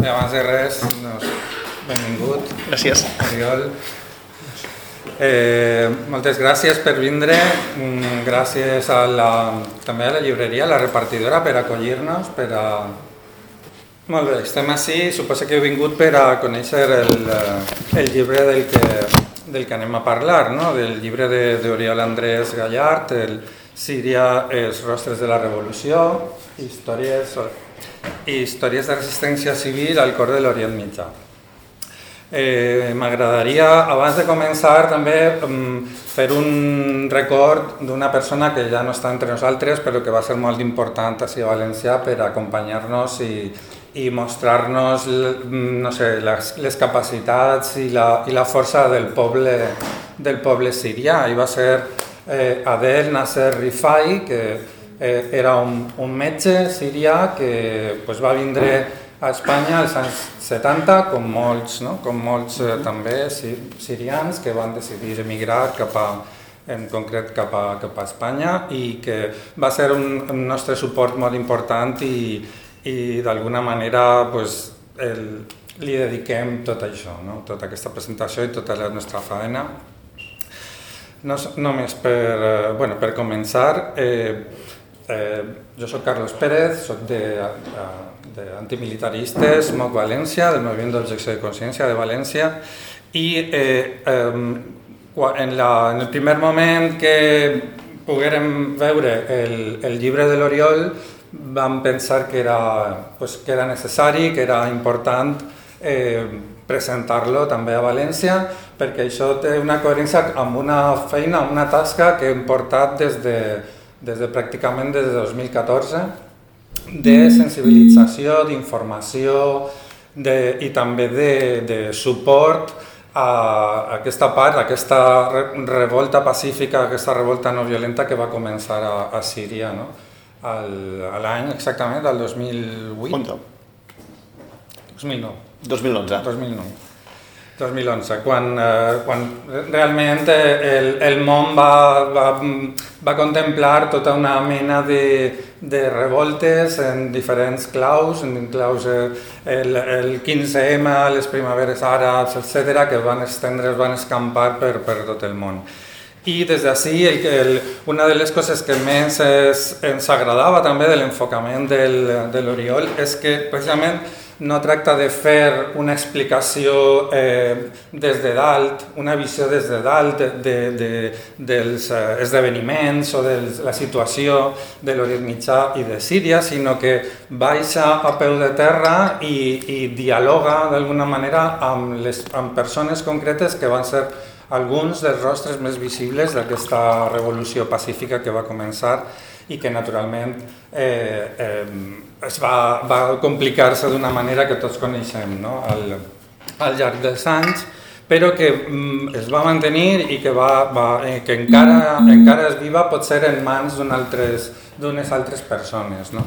Bé, abans de res, doncs, benvingut. Gràcies. Oriol. Eh, moltes gràcies per vindre, mm, gràcies a la, també a la llibreria, a la repartidora, per acollir-nos, per a... Molt bé, estem així, suposo que heu vingut per a conèixer el, el llibre del que, del que anem a parlar, no? del llibre d'Oriol Andrés Gallart, el Síria, els rostres de la revolució, històries, històries de resistència civil al cor de l'Orient Mitjà. Eh, M'agradaria, abans de començar, també fer un record d'una persona que ja no està entre nosaltres, però que va ser molt important a València per acompanyar-nos i, i mostrar-nos no sé, les, les capacitats i la, i la força del poble, del poble sirià. I va ser eh, Adel Nasser Rifai, que eh, era un, un metge sirià que pues, va vindre a Espanya als anys 70, com molts, no? com molts eh, també sirians que van decidir emigrar cap a, en concret cap a, cap a Espanya i que va ser un, un nostre suport molt important i, i d'alguna manera pues, el, li dediquem tot això, no? tota aquesta presentació i tota la nostra feina. No, només per, eh, bueno, per començar, eh, Eh, jo sóc Carlos Pérez, sóc d'antimilitaristes, MOC València, del Moviment d'Objecció de Consciència de València, i eh, eh, en, la, en el primer moment que poguérem veure el, el llibre de l'Oriol vam pensar que era, pues, que era necessari, que era important eh, presentar-lo també a València, perquè això té una coherència amb una feina, amb una tasca que hem portat des de, des de pràcticament des de 2014 de sensibilització, d'informació i també de, de suport a aquesta part, a aquesta revolta pacífica, aquesta revolta no violenta que va començar a, a Síria, no? l'any exactament del 2008. 2009. 2011. 2009. 2011, quan, eh, quan realment eh, el, el món va, va, va contemplar tota una mena de, de revoltes en diferents claus, en claus eh, el, el 15M, les primaveres àrabs, etc., que van estendre, van escampar per, per tot el món. I des d'ací, el, el, una de les coses que més es, ens agradava també de l'enfocament de l'Oriol és que precisament no tracta de fer una explicació eh, des de dalt, una visió des de dalt de, de, de, dels eh, esdeveniments o de la situació de l'Orient Mitjà i de Síria, sinó que baixa a peu de terra i, i dialoga d'alguna manera amb, les, amb persones concretes que van ser alguns dels rostres més visibles d'aquesta revolució pacífica que va començar i que naturalment eh, eh, es va, va complicar-se d'una manera que tots coneixem no? al, al llarg dels anys, però que mm, es va mantenir i que, va, va, eh, que encara, encara és viva pot ser en mans d'unes altres, altres persones. No?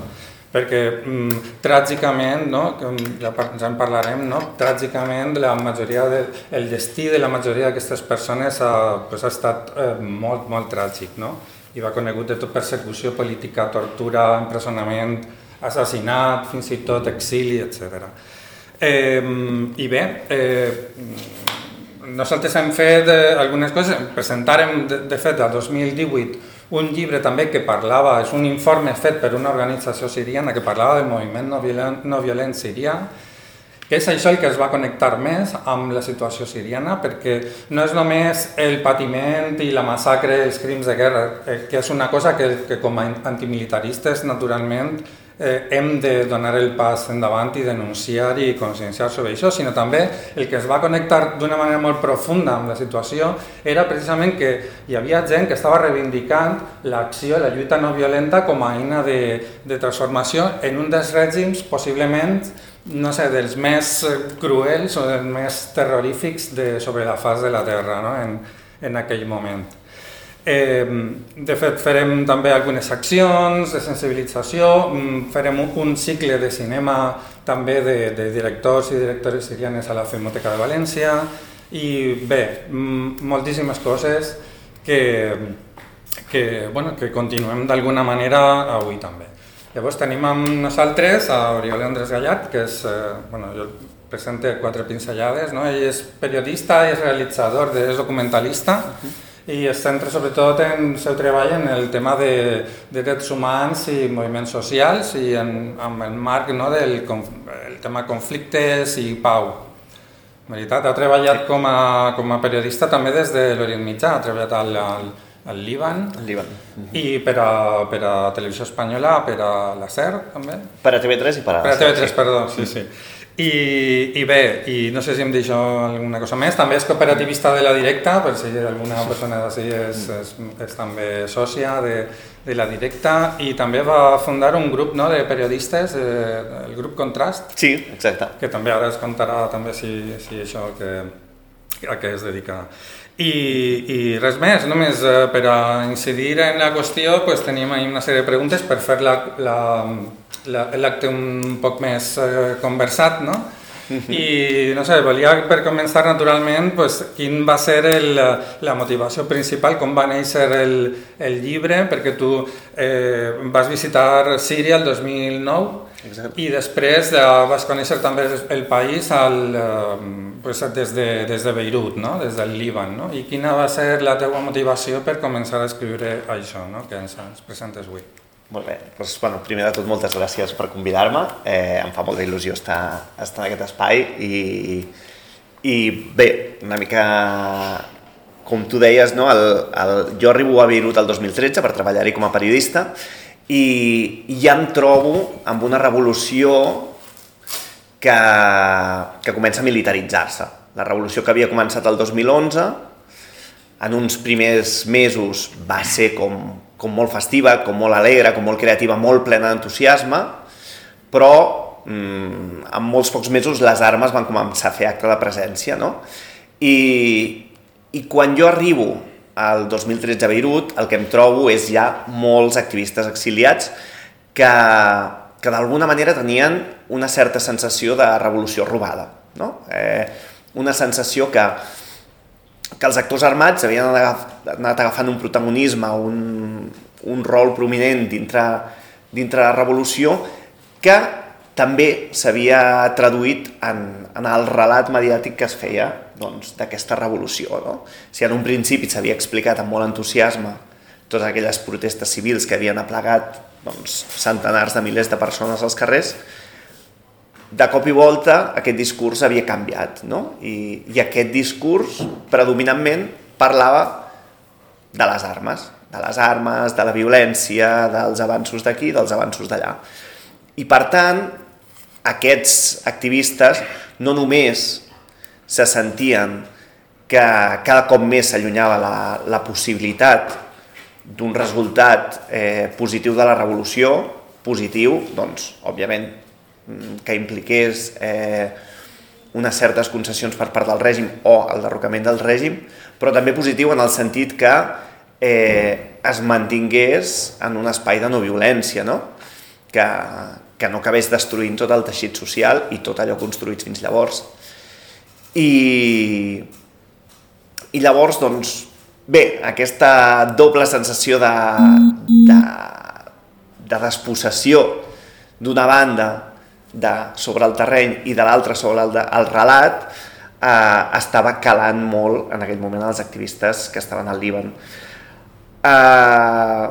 perquè mm, tràgicament, no, ja, ja en parlarem, no, tràgicament la majoria de, el destí de la majoria d'aquestes persones ha, pues, ha estat eh, molt, molt tràgic. No? i va conegut de tot persecució política, tortura, empresonament, assassinat, fins i tot exili, etc. Eh, I bé, eh, nosaltres hem fet eh, algunes coses, presentarem de, de fet el 2018 un llibre també que parlava, és un informe fet per una organització siriana que parlava del moviment no violent, no violent sirià, que és això el que es va connectar més amb la situació siriana, perquè no és només el patiment i la massacre, els crims de guerra, eh, que és una cosa que, que com a antimilitaristes naturalment eh, hem de donar el pas endavant i denunciar i conscienciar sobre això, sinó també el que es va connectar d'una manera molt profunda amb la situació era precisament que hi havia gent que estava reivindicant l'acció, la lluita no violenta com a eina de, de transformació en un dels règims possiblement no sé, dels més cruels o dels més terrorífics de, sobre la fase de la Terra no? en, en aquell moment. Eh, de fet, farem també algunes accions de sensibilització, mm, farem un, un cicle de cinema també de, de directors i directores sirianes a la Filmoteca de València i bé, mm, moltíssimes coses que, que, bueno, que continuem d'alguna manera avui també. Llavors tenim amb nosaltres a Oriol Andrés Gallat, que és, eh, bueno, jo presente quatre pinzellades, no? ell és periodista és realitzador, és documentalista, uh -huh i es centra sobretot en el seu treball en el tema de, de drets humans i moviments socials i en, en el marc no, del el tema conflictes i pau. En veritat, ha treballat com a, com a periodista també des de l'Orient Mitjà, ha treballat al, al, al Líban, el Líban. i per a, per a Televisió Espanyola, per a la SER també. Per a TV3 i per a... Per a TV3, sí. perdó, sí, sí. I, I bé, i no sé si em deixo alguna cosa més, també és cooperativista de la directa, per si alguna persona d'ací és, és, és també sòcia de, de la directa, i també va fundar un grup no, de periodistes, eh, el grup Contrast. Sí, exacte. Que també ara es contarà també si, si això que, a què es dedica. I, I res més, només eh, per a incidir en la qüestió pues, tenim ahí una sèrie de preguntes per fer la, la l'acte un poc més eh, conversat, no? I no sé, volia per començar naturalment pues, quin va ser el, la motivació principal, com va néixer el, el llibre, perquè tu eh, vas visitar Síria el 2009 Exacte. i després eh, vas conèixer també el país al, eh, pues, des, de, des de Beirut, no? des del Líban. No? I quina va ser la teva motivació per començar a escriure això no? que ens, ens presentes avui? Molt bé, doncs, bueno, primer de tot moltes gràcies per convidar-me, eh, em fa molta il·lusió estar, estar en aquest espai i, i bé, una mica com tu deies, no? el, el, jo arribo a Beirut el 2013 per treballar-hi com a periodista i, i ja em trobo amb una revolució que, que comença a militaritzar-se. La revolució que havia començat el 2011, en uns primers mesos va ser com com molt festiva, com molt alegre, com molt creativa, molt plena d'entusiasme, però mm, en molts pocs mesos les armes van començar a fer acte de presència, no? I, i quan jo arribo al 2013 a Beirut, el que em trobo és ja molts activistes exiliats que, que d'alguna manera tenien una certa sensació de revolució robada, no? Eh, una sensació que, que els actors armats havien anat agafant un protagonisme, un, un rol prominent dintre, dintre la revolució que també s'havia traduït en, en el relat mediàtic que es feia doncs, d'aquesta doncs, revolució. No? Si en un principi s'havia explicat amb molt entusiasme totes aquelles protestes civils que havien aplegat doncs, centenars de milers de persones als carrers, de cop i volta aquest discurs havia canviat, no? I, i aquest discurs predominantment parlava de les armes, de les armes, de la violència, dels avanços d'aquí, dels avanços d'allà. I per tant, aquests activistes no només se sentien que cada cop més s'allunyava la, la possibilitat d'un resultat eh, positiu de la revolució, positiu, doncs, òbviament, que impliqués eh, unes certes concessions per part del règim o el derrocament del règim, però també positiu en el sentit que eh, es mantingués en un espai de no violència, no? Que, que no acabés destruint tot el teixit social i tot allò construït fins llavors. I, i llavors, doncs, bé, aquesta doble sensació de, de, de despossessió d'una banda de, sobre el terreny i de l'altre sobre el, de, el relat eh, estava calant molt en aquell moment els activistes que estaven al Líban. Eh,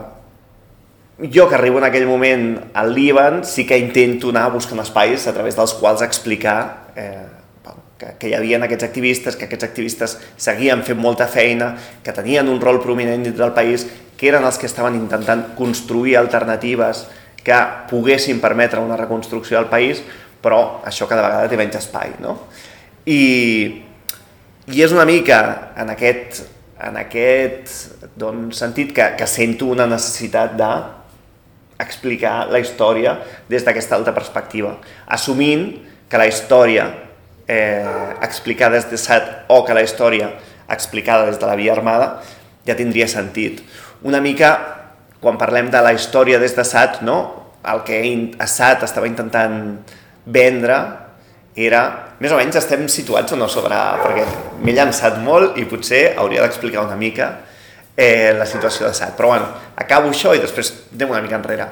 jo que arribo en aquell moment al Líban sí que intento anar buscant espais a través dels quals explicar eh, que, que hi havia aquests activistes, que aquests activistes seguien fent molta feina, que tenien un rol prominent dintre del país, que eren els que estaven intentant construir alternatives que poguessin permetre una reconstrucció del país, però això cada vegada té menys espai. No? I, I és una mica en aquest, en aquest doncs, sentit que, que sento una necessitat de explicar la història des d'aquesta altra perspectiva, assumint que la història eh, explicada des de SAT o que la història explicada des de la via armada ja tindria sentit. Una mica quan parlem de la història des de SAT, no? el que SAT estava intentant vendre era, més o menys estem situats o no sobre, perquè m'he llançat molt i potser hauria d'explicar una mica eh, la situació de SAT. Però bueno, acabo això i després anem una mica enrere.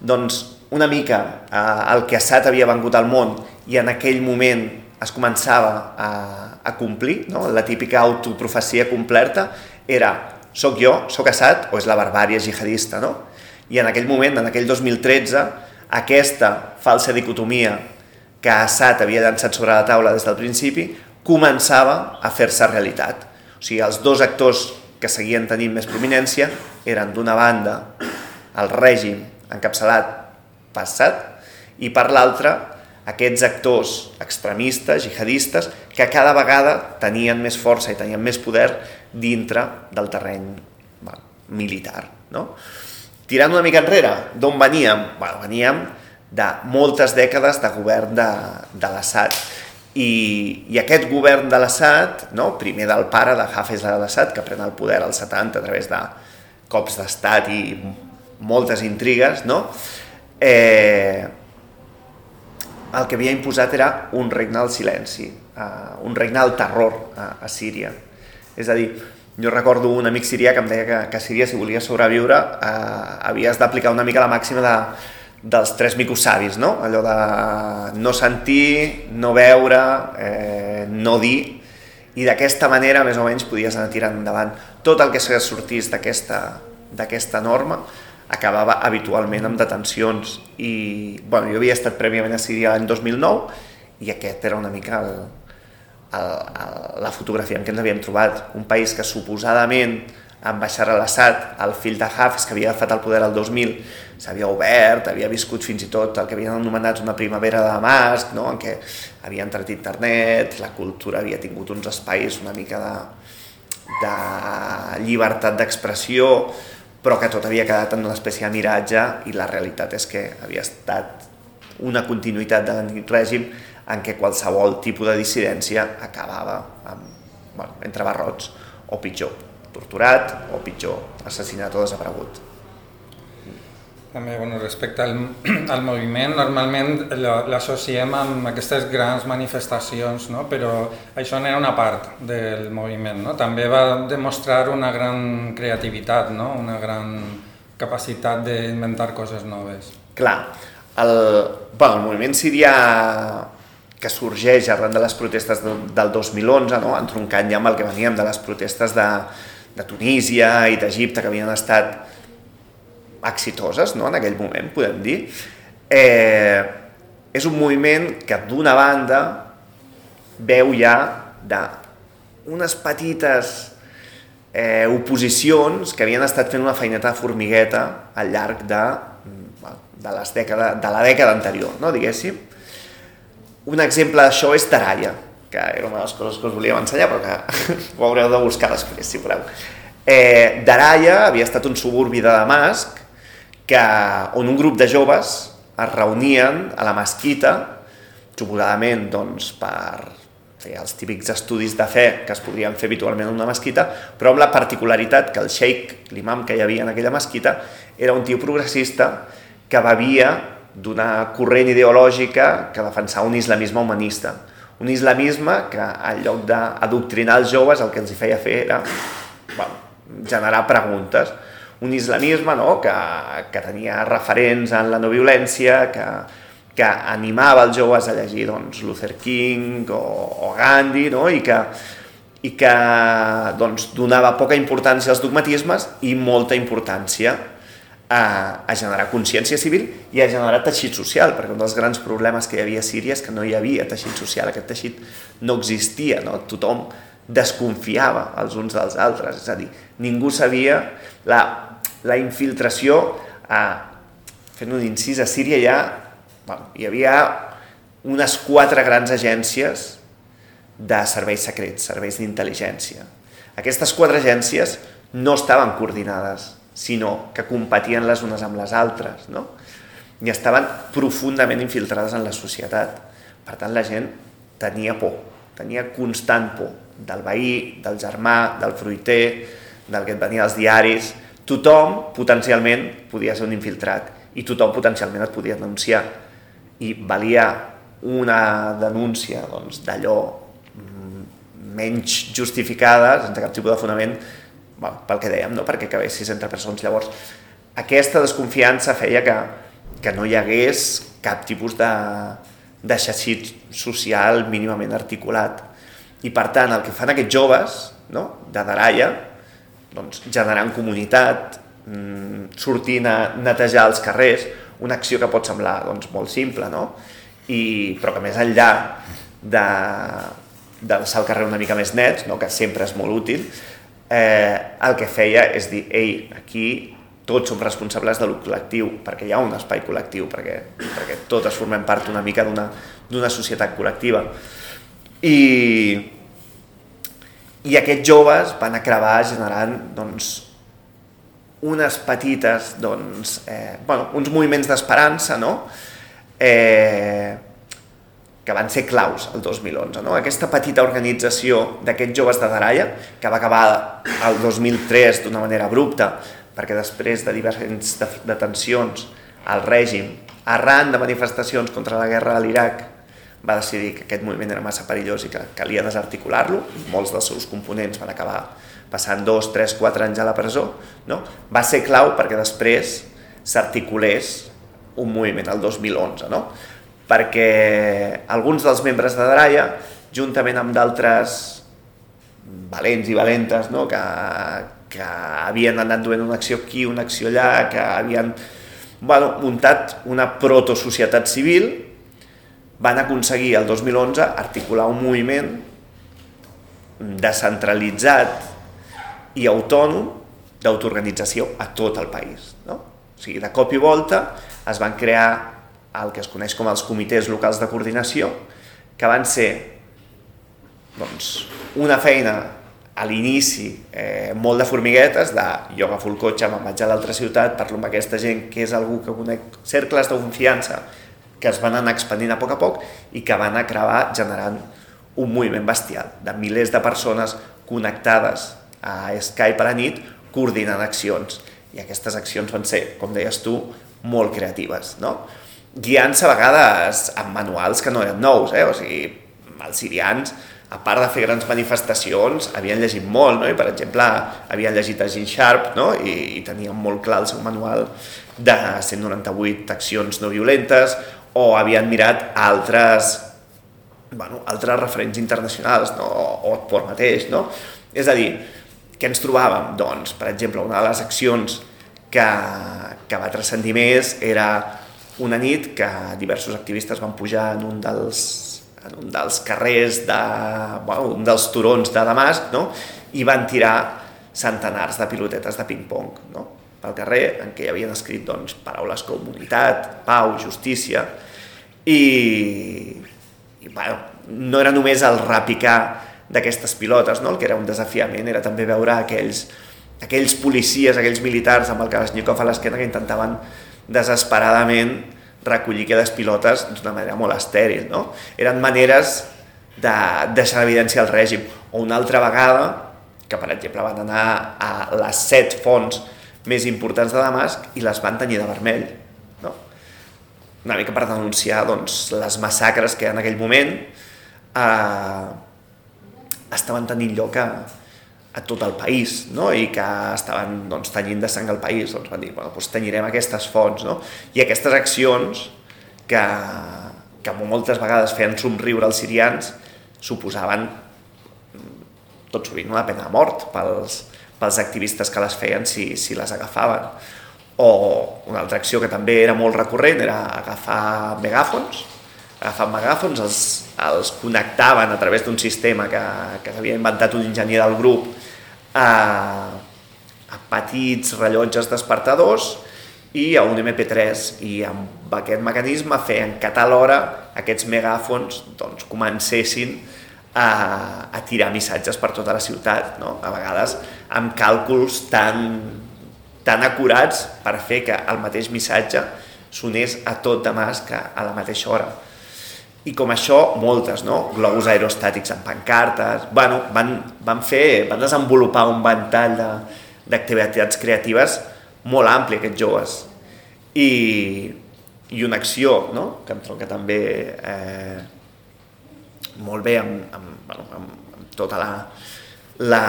Doncs una mica eh, el que Assad havia vengut al món i en aquell moment es començava a, a complir, no? la típica autoprofecia completa era soc jo, soc Assad o és la barbària jihadista, no? I en aquell moment, en aquell 2013, aquesta falsa dicotomia que Assad havia llançat sobre la taula des del principi començava a fer-se realitat. O sigui, els dos actors que seguien tenint més prominència eren d'una banda el règim encapçalat passat i per l'altra aquests actors extremistes, jihadistes, que cada vegada tenien més força i tenien més poder dintre del terreny bueno, militar. No? Tirant una mica enrere, d'on veníem? Bueno, veníem de moltes dècades de govern de, de l'Assad. I, I aquest govern de l'Assad, no? primer del pare de Hafez al-Assad, que pren el poder als 70 a través de cops d'estat i moltes intrigues, no? eh, el que havia imposat era un regne al silenci, uh, un regne al terror a, a Síria. És a dir, jo recordo un amic sirià que em deia que, que a Síria, si volia sobreviure, uh, havies d'aplicar una mica la màxima de, dels tres micos savis, no? Allò de no sentir, no veure, eh, no dir, i d'aquesta manera més o menys podies anar tirant endavant. Tot el que sortís d'aquesta norma acabava habitualment amb detencions i bueno, jo havia estat prèviament a Síria l'any 2009 i aquest era una mica el, el, el, la fotografia en què ens havíem trobat un país que suposadament amb Bashar al-Assad, el fill de Hafez que havia agafat el poder el 2000 s'havia obert, havia viscut fins i tot el que havien anomenat una primavera de Damasc no? en què havia entrat internet la cultura havia tingut uns espais una mica de, de llibertat d'expressió però que tot havia quedat en una espècie de miratge i la realitat és que havia estat una continuïtat de l'antic règim en què qualsevol tipus de dissidència acabava amb, bueno, entre barrots o pitjor, torturat o pitjor, assassinat o desaparegut. També, bueno, respecte al, al moviment, normalment l'associem amb aquestes grans manifestacions, no? però això n'era una part del moviment. No? També va demostrar una gran creativitat, no? una gran capacitat d'inventar coses noves. Clar, el, bueno, el moviment sirià que sorgeix arran de les protestes de, del 2011, no? entroncant ja amb el que veníem de les protestes de, de Tunísia i d'Egipte, que havien estat exitoses no? en aquell moment, podem dir, eh, és un moviment que d'una banda veu ja de unes petites eh, oposicions que havien estat fent una feineta formigueta al llarg de, de, les dècada, de la dècada anterior, no, diguéssim. Un exemple d'això és Taraya, que era una de les coses que us volíem ensenyar, però que ho haureu de buscar després, si voleu. Eh, Daraya havia estat un suburbi de Damasc que, on un grup de joves es reunien a la mesquita, suposadament doncs, per fer els típics estudis de fe que es podrien fer habitualment en una mesquita, però amb la particularitat que el sheik, l'imam que hi havia en aquella mesquita, era un tio progressista que bevia d'una corrent ideològica que defensava un islamisme humanista. Un islamisme que, en lloc d'adoctrinar els joves, el que els hi feia fer era bueno, generar preguntes un islamisme no? que, que tenia referents en la no violència, que, que animava els joves a llegir doncs, Luther King o, o Gandhi no? i que, i que doncs, donava poca importància als dogmatismes i molta importància a, a generar consciència civil i a generar teixit social, perquè un dels grans problemes que hi havia a Síria és que no hi havia teixit social, aquest teixit no existia, no? tothom desconfiava els uns dels altres, és a dir, ningú sabia la la infiltració, eh, fent un incís, a Síria ja bueno, hi havia unes quatre grans agències de serveis secrets, serveis d'intel·ligència. Aquestes quatre agències no estaven coordinades, sinó que competien les unes amb les altres, no? i estaven profundament infiltrades en la societat. Per tant, la gent tenia por, tenia constant por del veí, del germà, del fruiter, del que et venia als diaris, tothom potencialment podia ser un infiltrat i tothom potencialment et podia denunciar i valia una denúncia doncs, d'allò doncs, menys justificada, sense cap tipus de fonament, bueno, pel que dèiem, no? perquè cabessis entre persones. Llavors, aquesta desconfiança feia que que no hi hagués cap tipus de, de xaixit social mínimament articulat. I per tant, el que fan aquests joves no? de Daraia, doncs, generant comunitat, mm, sortint a netejar els carrers, una acció que pot semblar doncs, molt simple, no? I, però que més enllà de, de deixar el carrer una mica més net, no? que sempre és molt útil, eh, el que feia és dir, ei, aquí tots som responsables de lo col·lectiu, perquè hi ha un espai col·lectiu, perquè, perquè totes formem part una mica d'una societat col·lectiva. I, i aquests joves van acabar generant doncs, unes petites, doncs, eh, bueno, uns moviments d'esperança, no? Eh, que van ser claus el 2011. No? Aquesta petita organització d'aquests joves de Daraia, que va acabar el 2003 d'una manera abrupta, perquè després de diverses detencions el règim, arran de manifestacions contra la guerra a l'Iraq, va decidir que aquest moviment era massa perillós i que calia desarticular-lo. Molts dels seus components van acabar passant dos, tres, quatre anys a la presó. No? Va ser clau perquè després s'articulés un moviment el 2011, no? perquè alguns dels membres de Daraia, juntament amb d'altres valents i valentes no? que, que havien anat duent una acció aquí, una acció allà, que havien bueno, muntat una protosocietat civil, van aconseguir el 2011 articular un moviment descentralitzat i autònom d'autoorganització a tot el país. No? O sigui, de cop i volta es van crear el que es coneix com els comitès locals de coordinació, que van ser doncs, una feina a l'inici eh, molt de formiguetes, de jo agafo el cotxe, me'n vaig a l'altra ciutat, parlo amb aquesta gent que és algú que conec, cercles de confiança que es van anar expandint a poc a poc i que van acabar generant un moviment bestial de milers de persones connectades a Skype a la nit coordinant accions. I aquestes accions van ser, com deies tu, molt creatives, no? Guiant-se a vegades amb manuals que no eren nous, eh? O sigui, els sirians a part de fer grans manifestacions, havien llegit molt, no? I, per exemple, havien llegit a Jean Sharp, no? I, i tenien molt clar el seu manual de 198 accions no violentes, o havien mirat altres, bueno, altres referents internacionals, no? o Otpor mateix, no? És a dir, què ens trobàvem? Doncs, per exemple, una de les accions que, que va transcendir més era una nit que diversos activistes van pujar en un dels en un dels carrers de, bueno, un dels turons de Damasc, no? i van tirar centenars de pilotetes de ping-pong no? Pel carrer, en què hi havien escrit doncs, paraules com unitat, pau, justícia, i, i bueno, no era només el repicar d'aquestes pilotes, no? el que era un desafiament era també veure aquells, aquells policies, aquells militars amb el Kalashnikov a l'esquena que intentaven desesperadament recollir aquelles pilotes d'una manera molt estèril. No? Eren maneres de deixar evidència el règim. O una altra vegada, que per exemple van anar a les set fonts més importants de Damasc i les van tenir de vermell. No? Una mica per denunciar doncs, les massacres que en aquell moment eh, estaven tenint lloc a, a tot el país no? i que estaven doncs, tenyint de sang el país, doncs van dir, bueno, doncs tenyirem aquestes fonts. No? I aquestes accions que, que moltes vegades feien somriure els sirians suposaven tot sovint una pena de mort pels, pels activistes que les feien si, si les agafaven. O una altra acció que també era molt recurrent era agafar megàfons, agafant megàfons, els, els connectaven a través d'un sistema que, que s'havia inventat un enginyer del grup a, a petits rellotges despertadors i a un MP3 i amb aquest mecanisme feien que a tal hora aquests megàfons doncs, comencessin a, a tirar missatges per tota la ciutat, no? a vegades amb càlculs tan, tan acurats per fer que el mateix missatge sonés a tot que a la mateixa hora i com això, moltes, no? Globus aerostàtics amb pancartes... Bueno, van, van fer, van desenvolupar un ventall d'activitats creatives molt ampli, aquests joves. I, i una acció, no?, que em trobo que també eh, molt bé amb, amb, bueno, amb, amb tota la, la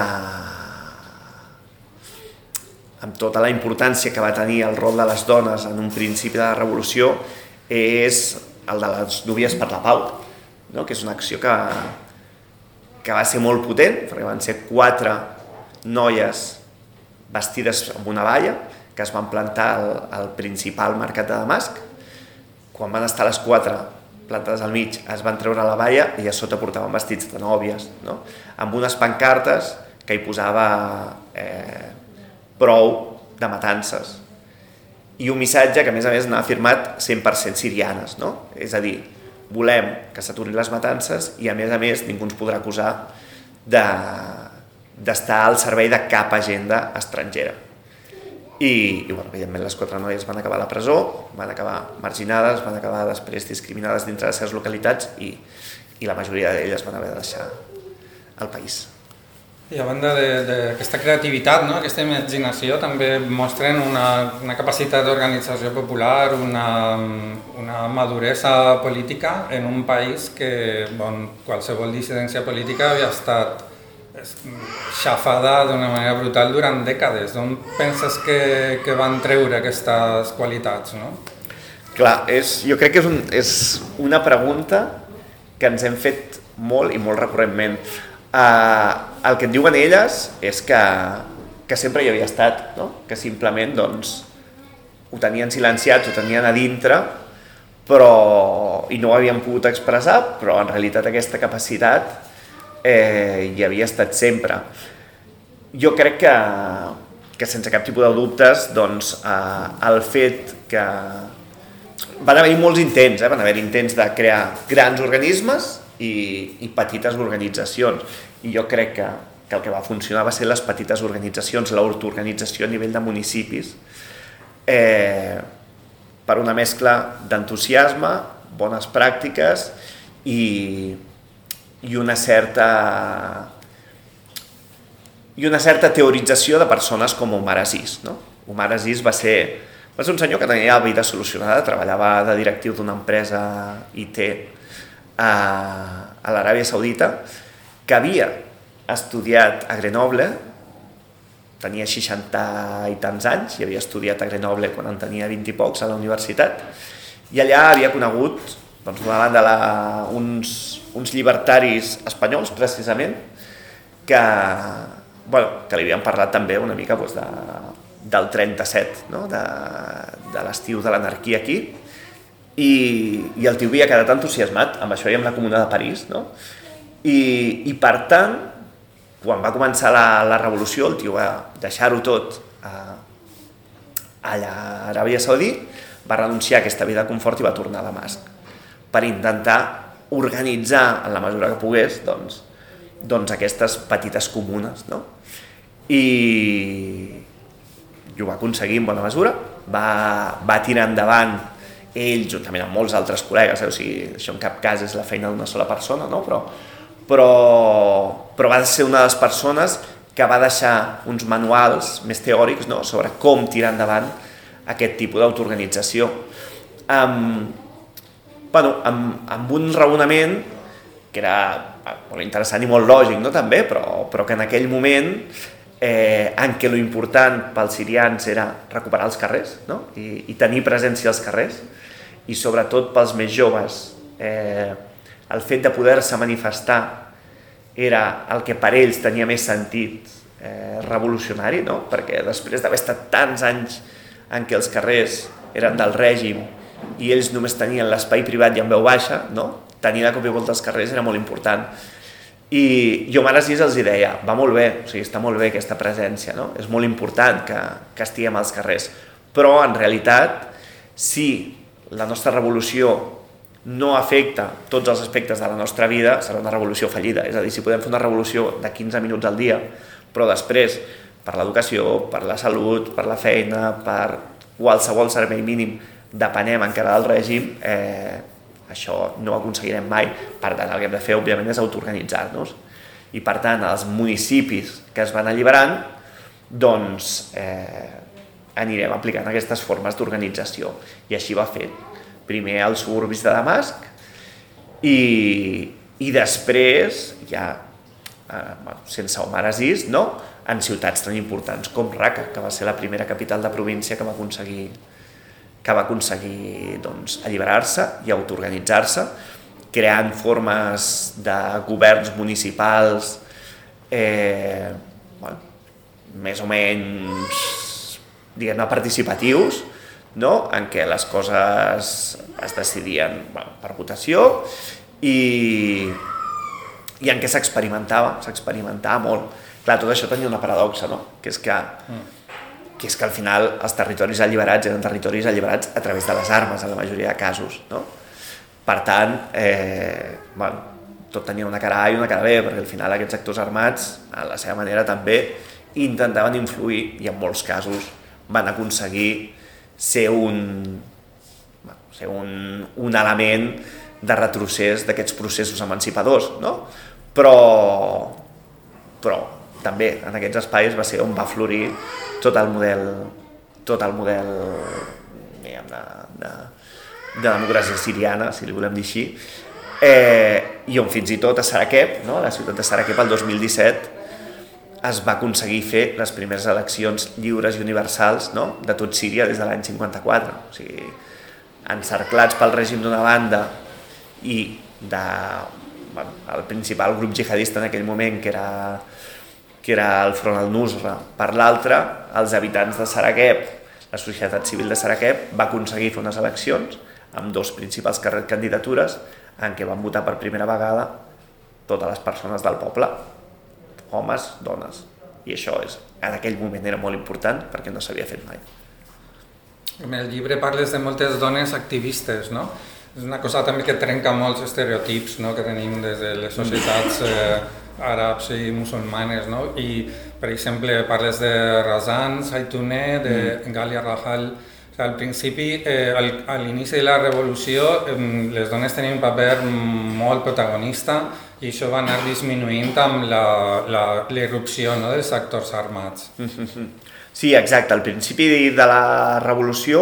amb tota la importància que va tenir el rol de les dones en un principi de la revolució, és el de les núvies per la pau, no? que és una acció que, que va ser molt potent, perquè van ser quatre noies vestides amb una valla que es van plantar al, al principal mercat de Damasc. Quan van estar les quatre plantades al mig, es van treure la valla i a sota portaven vestits de nòvies, no? amb unes pancartes que hi posava eh, prou de matances. I un missatge que, a més a més, n'ha afirmat 100% sirianes, no? És a dir, volem que s'aturin les matances i, a més a més, ningú ens podrà acusar d'estar de, al servei de cap agenda estrangera. I, i bueno, evidentment les quatre noies van acabar a la presó, van acabar marginades, van acabar després discriminades dintre de certes localitats i, i la majoria d'elles van haver de deixar el país. I a banda d'aquesta creativitat, no? aquesta imaginació, també mostren una, una capacitat d'organització popular, una, una maduresa política en un país que bon, qualsevol dissidència política havia estat xafada d'una manera brutal durant dècades. D'on penses que, que van treure aquestes qualitats? No? Clar, és, jo crec que és, un, és una pregunta que ens hem fet molt i molt recurrentment eh, el que et diuen elles és que, que sempre hi havia estat, no? que simplement doncs, ho tenien silenciat, ho tenien a dintre, però, i no ho havien pogut expressar, però en realitat aquesta capacitat eh, hi havia estat sempre. Jo crec que, que sense cap tipus de dubtes, doncs, eh, el fet que van haver-hi molts intents, eh? van haver intents de crear grans organismes i, i petites organitzacions. I jo crec que, que el que va funcionar va ser les petites organitzacions, l'autoorganització a nivell de municipis, eh, per una mescla d'entusiasme, bones pràctiques i, i una certa i una certa teorització de persones com Omar Aziz. No? Omar Aziz va ser, va ser un senyor que tenia la vida solucionada, treballava de directiu d'una empresa IT a, a l'Aràbia Saudita, que havia estudiat a Grenoble, tenia 60 i tants anys, i havia estudiat a Grenoble quan en tenia 20 i pocs a la universitat, i allà havia conegut, doncs, d'una banda, la, uns, uns llibertaris espanyols, precisament, que, bueno, que li havien parlat també una mica doncs, de, del 37, no? de, de l'estiu de l'anarquia aquí, i, i el tio havia quedat entusiasmat amb això i amb la Comuna de París, no? I, i per tant, quan va començar la, la revolució, el tio va deixar-ho tot a, a l'Aràbia Saudí, va renunciar a aquesta vida de confort i va tornar a Damasc per intentar organitzar en la mesura que pogués doncs, doncs aquestes petites comunes. No? I, i ho va aconseguir en bona mesura, va, va tirar endavant ell, juntament amb molts altres col·legues, eh? o sigui, això en cap cas és la feina d'una sola persona, no? però, però, però va ser una de les persones que va deixar uns manuals més teòrics no? sobre com tirar endavant aquest tipus d'autoorganització. Amb, bueno, amb, amb un raonament que era molt interessant i molt lògic, no? també, però, però que en aquell moment eh, en què important pels sirians era recuperar els carrers no? I, i tenir presència als carrers i sobretot pels més joves eh, el fet de poder-se manifestar era el que per ells tenia més sentit eh, revolucionari, no? perquè després d'haver estat tants anys en què els carrers eren del règim i ells només tenien l'espai privat i en veu baixa, no? tenir de cop i volta als carrers era molt important. I jo Mare Sis els deia, va molt bé, o sigui, està molt bé aquesta presència, no? és molt important que, que estiguem als carrers, però en realitat, si la nostra revolució no afecta tots els aspectes de la nostra vida, serà una revolució fallida. És a dir, si podem fer una revolució de 15 minuts al dia, però després, per l'educació, per la salut, per la feina, per qualsevol servei mínim, depenem encara del règim, eh, això no ho aconseguirem mai. Per tant, el que hem de fer, òbviament, és autoorganitzar-nos. I, per tant, els municipis que es van alliberant, doncs, eh, anirem aplicant aquestes formes d'organització. I així va fer. Primer als suburbis de Damasc i, i després, ja eh, sense Omar Aziz, no? en ciutats tan importants com Raqqa, que va ser la primera capital de província que va aconseguir que va aconseguir doncs, alliberar-se i autoorganitzar-se, creant formes de governs municipals eh, bueno, més o menys diguem participatius, no? en què les coses es decidien bueno, per votació i, i en què s'experimentava, s'experimentava molt. Clar, tot això tenia una paradoxa, no? que és que, que és que al final els territoris alliberats eren territoris alliberats a través de les armes, en la majoria de casos. No? Per tant, eh, bueno, tot tenia una cara A i una cara B, perquè al final aquests actors armats, a la seva manera també, intentaven influir i en molts casos van aconseguir ser un, ser un, un element de retrocés d'aquests processos emancipadors, no? Però, però també en aquests espais va ser on va florir tot el model, tot el model diguem, de, de, de democràcia siriana, si li volem dir així, eh, i on fins i tot a Sarakep, no? la ciutat de Sarakep, el 2017, es va aconseguir fer les primeres eleccions lliures i universals no? de tot Síria des de l'any 54. O sigui, encerclats pel règim d'una banda i de, bueno, el principal grup jihadista en aquell moment, que era, que era el Front al-Nusra, per l'altra, els habitants de Sarakep, la societat civil de Sarakep, va aconseguir fer unes eleccions amb dos principals candidatures en què van votar per primera vegada totes les persones del poble homes, dones. I això és, en aquell moment era molt important perquè no s'havia fet mai. En el llibre parles de moltes dones activistes, no? És una cosa també que trenca molts estereotips no? que tenim des de les societats eh, àrabs i musulmanes, no? I, per exemple, parles de Razan, Saitune, de mm. Galia Rahal, al principi, eh, al, a l'inici de la revolució, eh, les dones tenien un paper molt protagonista i això va anar disminuint amb l'irrupció no, dels actors armats. Sí, exacte. Al principi de la revolució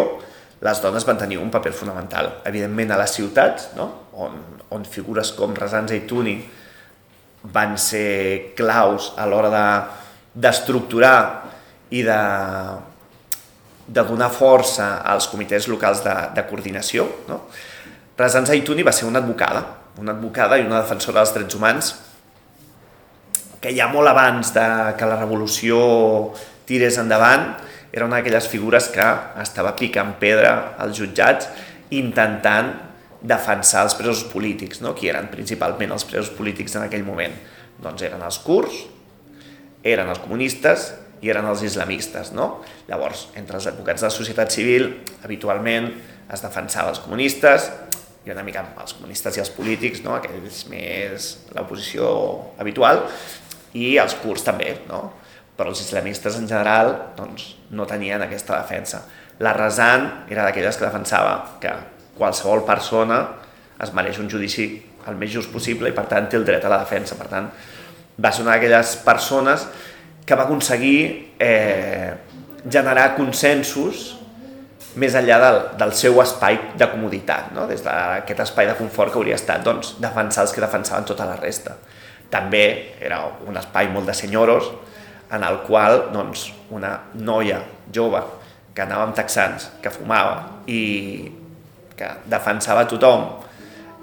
les dones van tenir un paper fonamental. Evidentment a les ciutats, no? on, on figures com Razan Zaituni van ser claus a l'hora de, i de, de donar força als comitès locals de, de coordinació. No? Razan Zaituni va ser una advocada, una advocada i una defensora dels drets humans que ja molt abans de que la revolució tirés endavant era una d'aquelles figures que estava picant pedra als jutjats intentant defensar els presos polítics, no? qui eren principalment els presos polítics en aquell moment. Doncs eren els kurds, eren els comunistes i eren els islamistes. No? Llavors, entre els advocats de la societat civil, habitualment es defensava els comunistes, i una mica els comunistes i els polítics, no? aquells més l'oposició habitual, i els kurds també, no? però els islamistes en general doncs, no tenien aquesta defensa. La Razan era d'aquelles que defensava que qualsevol persona es mereix un judici el més just possible i per tant té el dret a la defensa. Per tant, va ser una d'aquelles persones que va aconseguir eh, generar consensos més enllà del, del seu espai de comoditat, no? des d'aquest espai de confort que hauria estat doncs, defensar els que defensaven tota la resta. També era un espai molt de senyoros, en el qual doncs, una noia jove que anava amb texans, que fumava i que defensava tothom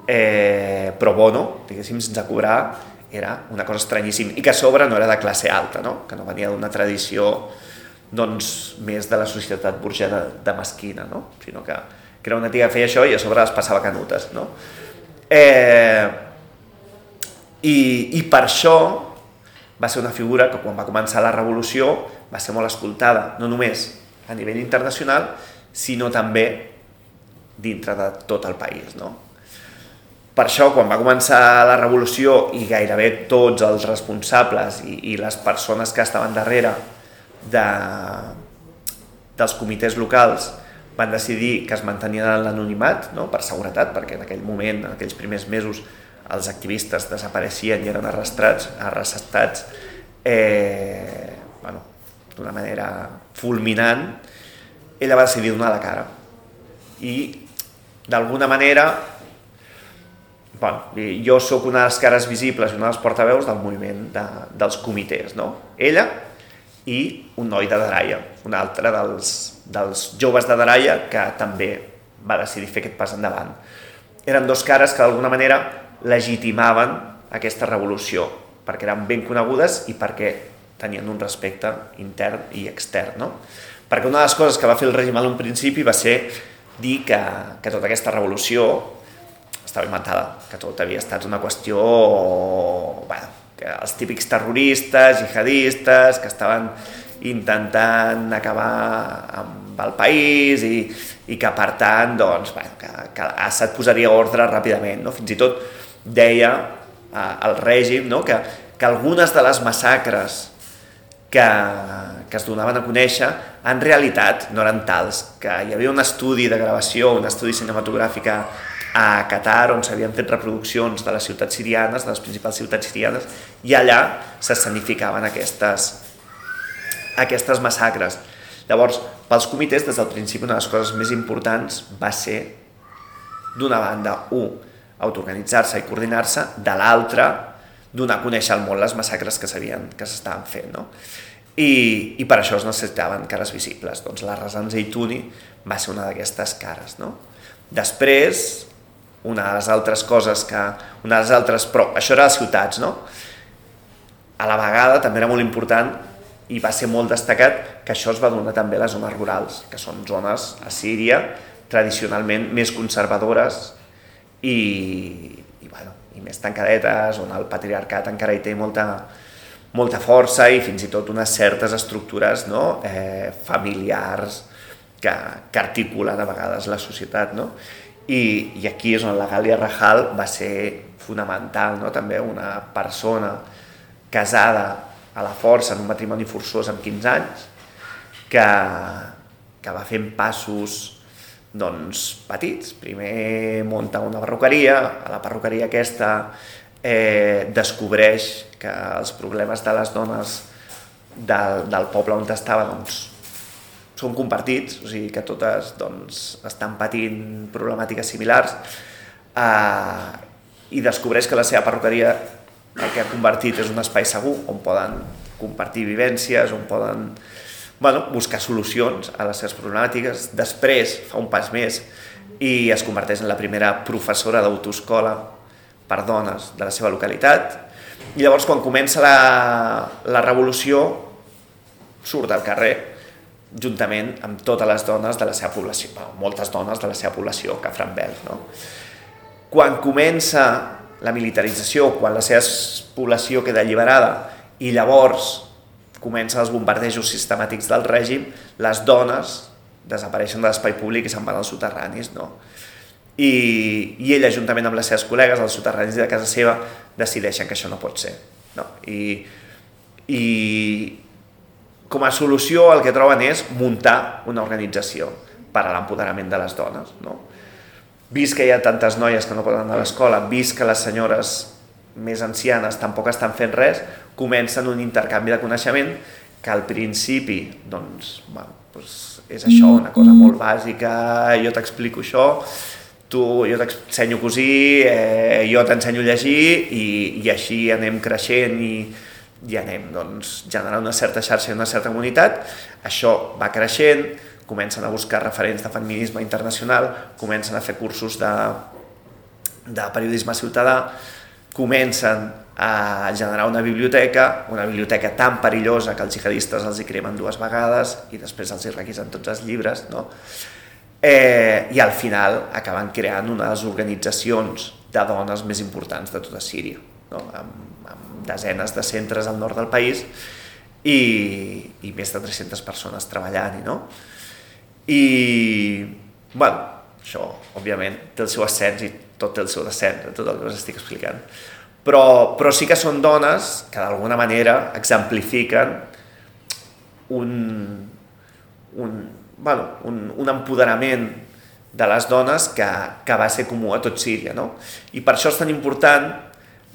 eh, pro bono, diguéssim, sense cobrar, era una cosa estranyíssima. I que a sobre no era de classe alta, no? que no venia d'una tradició doncs, més de la societat burgesa de, de mesquina, no? sinó que, que era una tia que feia això i a sobre les passava canutes. No? Eh, i, I per això va ser una figura que quan va començar la revolució va ser molt escoltada, no només a nivell internacional, sinó també dintre de tot el país. No? Per això, quan va començar la revolució i gairebé tots els responsables i, i les persones que estaven darrere de, dels comitès locals van decidir que es mantenien en l'anonimat no? per seguretat, perquè en aquell moment, en aquells primers mesos, els activistes desapareixien i eren arrastrats, arrestats eh, bueno, d'una manera fulminant, ella va decidir donar la cara. I d'alguna manera, bueno, jo sóc una de les cares visibles i una de les portaveus del moviment de, dels comitès. No? Ella i un noi de Daraia, un altre dels, dels joves de Daraia que també va decidir fer aquest pas endavant. Eren dos cares que d'alguna manera legitimaven aquesta revolució, perquè eren ben conegudes i perquè tenien un respecte intern i extern. No? Perquè una de les coses que va fer el règim en un principi va ser dir que, que tota aquesta revolució estava inventada, que tot havia estat una qüestió, bueno, que els típics terroristes, jihadistes, que estaven intentant acabar amb el país i, i que per tant doncs, bueno, que, que Assad posaria ordre ràpidament. No? Fins i tot deia eh, el règim no? que, que algunes de les massacres que, que es donaven a conèixer en realitat no eren tals, que hi havia un estudi de gravació, un estudi cinematogràfic a Qatar on s'havien fet reproduccions de les ciutats sirianes, de les principals ciutats sirianes, i allà s'escenificaven aquestes, aquestes massacres. Llavors, pels comitès, des del principi, una de les coses més importants va ser, d'una banda, un, autoorganitzar-se i coordinar-se, de l'altra, donar a conèixer al món les massacres que s'estaven fent. No? I, I per això es necessitaven cares visibles. Doncs la Razan Zeituni va ser una d'aquestes cares. No? Després, una de les altres coses que... Una de les altres... Però això era les ciutats, no? A la vegada també era molt important i va ser molt destacat que això es va donar també a les zones rurals, que són zones a Síria tradicionalment més conservadores i, i, bueno, i més tancadetes, on el patriarcat encara hi té molta, molta força i fins i tot unes certes estructures no? eh, familiars que, que articulen a vegades la societat. No? I, i aquí és on la Gàlia Rajal va ser fonamental, no? també una persona casada a la força en un matrimoni forçós amb 15 anys que, que va fent passos doncs, petits. Primer munta una perruqueria, a la perruqueria aquesta eh, descobreix que els problemes de les dones del, del poble on estava doncs, són compartits, o sigui que totes doncs, estan patint problemàtiques similars eh, i descobreix que la seva perruqueria el que ha convertit és un espai segur on poden compartir vivències, on poden bueno, buscar solucions a les seves problemàtiques. Després fa un pas més i es converteix en la primera professora d'autoescola per dones de la seva localitat. I llavors, quan comença la, la revolució, surt al carrer juntament amb totes les dones de la seva població, moltes dones de la seva població, que Bel. No? Quan comença la militarització, quan la seva població queda alliberada i llavors comencen els bombardejos sistemàtics del règim, les dones desapareixen de l'espai públic i se'n van als soterranis. No? I, I ella, juntament amb les seves col·legues, als soterranis de casa seva, decideixen que això no pot ser. No? I, i, com a solució el que troben és muntar una organització per a l'empoderament de les dones. No? Vist que hi ha tantes noies que no poden anar a l'escola, vist que les senyores més ancianes tampoc estan fent res, comencen un intercanvi de coneixement que al principi doncs, bueno, doncs és això, una cosa molt bàsica, jo t'explico això, tu, jo t'ensenyo a cosir, eh, jo t'ensenyo a llegir i, i així anem creixent i, i anem doncs, generant una certa xarxa i una certa comunitat, això va creixent, comencen a buscar referents de feminisme internacional, comencen a fer cursos de, de periodisme ciutadà, comencen a generar una biblioteca, una biblioteca tan perillosa que els jihadistes els hi cremen dues vegades i després els hi requisen tots els llibres, no? Eh, I al final acaben creant una de les organitzacions de dones més importants de tota Síria, no? amb, desenes de centres al nord del país i, i més de 300 persones treballant-hi, no? I, bueno, això, òbviament, té el seu ascens i tot té el seu descens, tot el que us estic explicant. Però, però sí que són dones que d'alguna manera exemplifiquen un, un, bueno, un, un empoderament de les dones que, que va ser comú a tot Síria. No? I per això és tan important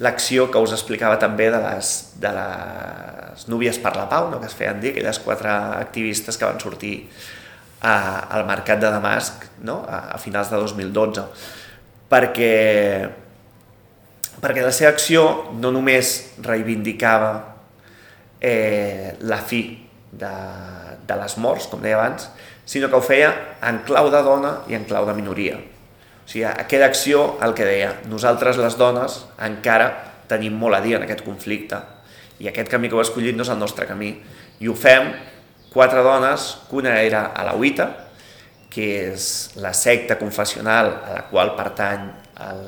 l'acció que us explicava també de les, de les núvies per la pau, no? que es feien dir, aquelles quatre activistes que van sortir a, al mercat de Damasc no? a, a finals de 2012, perquè, perquè la seva acció no només reivindicava eh, la fi de, de les morts, com deia abans, sinó que ho feia en clau de dona i en clau de minoria. O sigui, aquella acció, el que deia, nosaltres les dones encara tenim molt a dir en aquest conflicte i aquest camí que heu escollit no és el nostre camí. I ho fem quatre dones, que una era a la Uita, que és la secta confessional a la qual pertany el,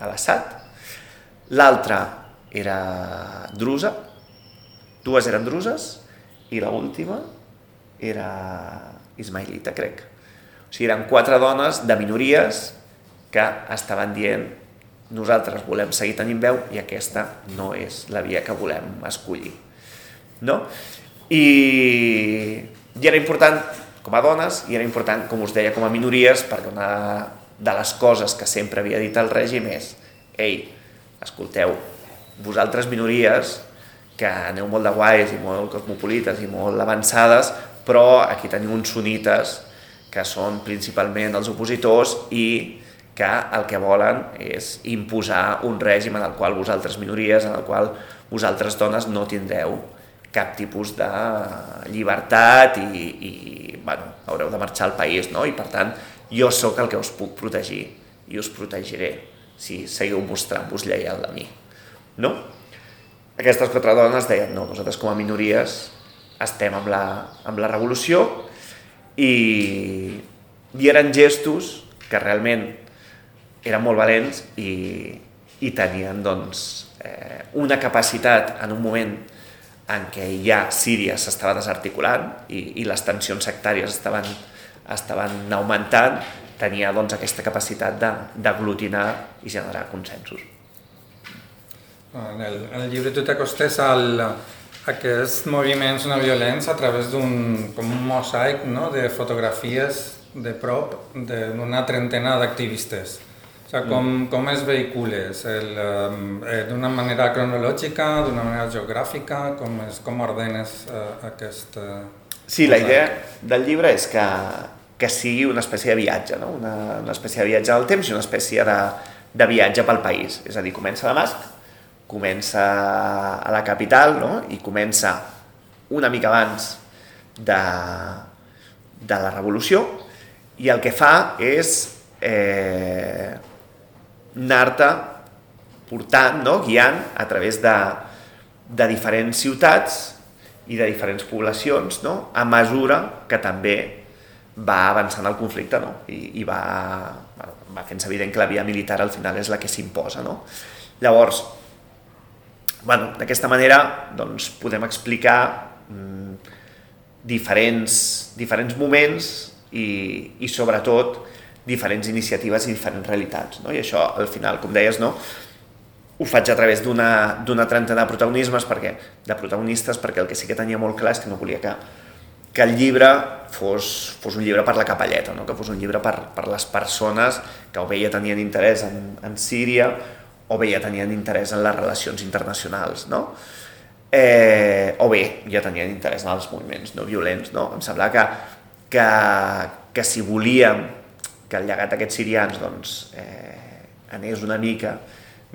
a l'Assad, l'altra era drusa, dues eren druses i la última era ismailita, crec. O sigui, eren quatre dones de minories que estaven dient nosaltres volem seguir tenint veu i aquesta no és la via que volem escollir. No? I, i era important com a dones i era important, com us deia, com a minories, perquè una de les coses que sempre havia dit el règim és ei, escolteu, vosaltres minories que aneu molt de guais i molt cosmopolites i molt avançades, però aquí teniu uns sunites que són principalment els opositors i que el que volen és imposar un règim en el qual vosaltres minories, en el qual vosaltres dones no tindreu cap tipus de llibertat i, i bueno, haureu de marxar al país, no? I per tant, jo sóc el que us puc protegir i us protegiré si seguiu mostrant-vos lleial a mi, no? Aquestes quatre dones deien no, nosaltres com a minories estem amb la, amb la revolució i, i eren gestos que realment eren molt valents i, i tenien doncs, eh, una capacitat en un moment en què ja Síria s'estava desarticulant i, i les tensions sectàries estaven, estaven augmentant, tenia doncs, aquesta capacitat d'aglutinar i generar consensos. En el, en el llibre tu t'acostes al, a aquests moviments no violents a través d'un com un mosaic no? de fotografies de prop d'una trentena d'activistes. O sigui, com, mm. com es vehicules? Eh, D'una manera cronològica, d'una manera geogràfica? Com, es, com ordenes eh, aquest... Eh, sí, la idea del llibre és que, que sigui una espècie de viatge, no? una, una espècie de viatge al temps i una espècie de, de viatge pel país. És a dir, comença a Damasc, comença a la capital no? i comença una mica abans de, de la revolució i el que fa és eh, anar-te portant, no? guiant a través de, de diferents ciutats i de diferents poblacions no? a mesura que també va avançant el conflicte no? I, i va, va fent-se evident que la via militar al final és la que s'imposa. No? Llavors, bueno, d'aquesta manera doncs, podem explicar mm, diferents, diferents moments i, i sobretot diferents iniciatives i diferents realitats. No? I això, al final, com deies, no? ho faig a través d'una trentena de protagonismes, perquè, de protagonistes, perquè el que sí que tenia molt clar és que no volia que, que el llibre fos, fos un llibre per la capelleta, no? que fos un llibre per, per les persones que o bé ja tenien interès en, en Síria o bé ja tenien interès en les relacions internacionals, no? Eh, o bé ja tenien interès en els moviments no violents, no? Em sembla que, que, que si volíem que el llegat d'aquests sirians doncs, eh, anés una mica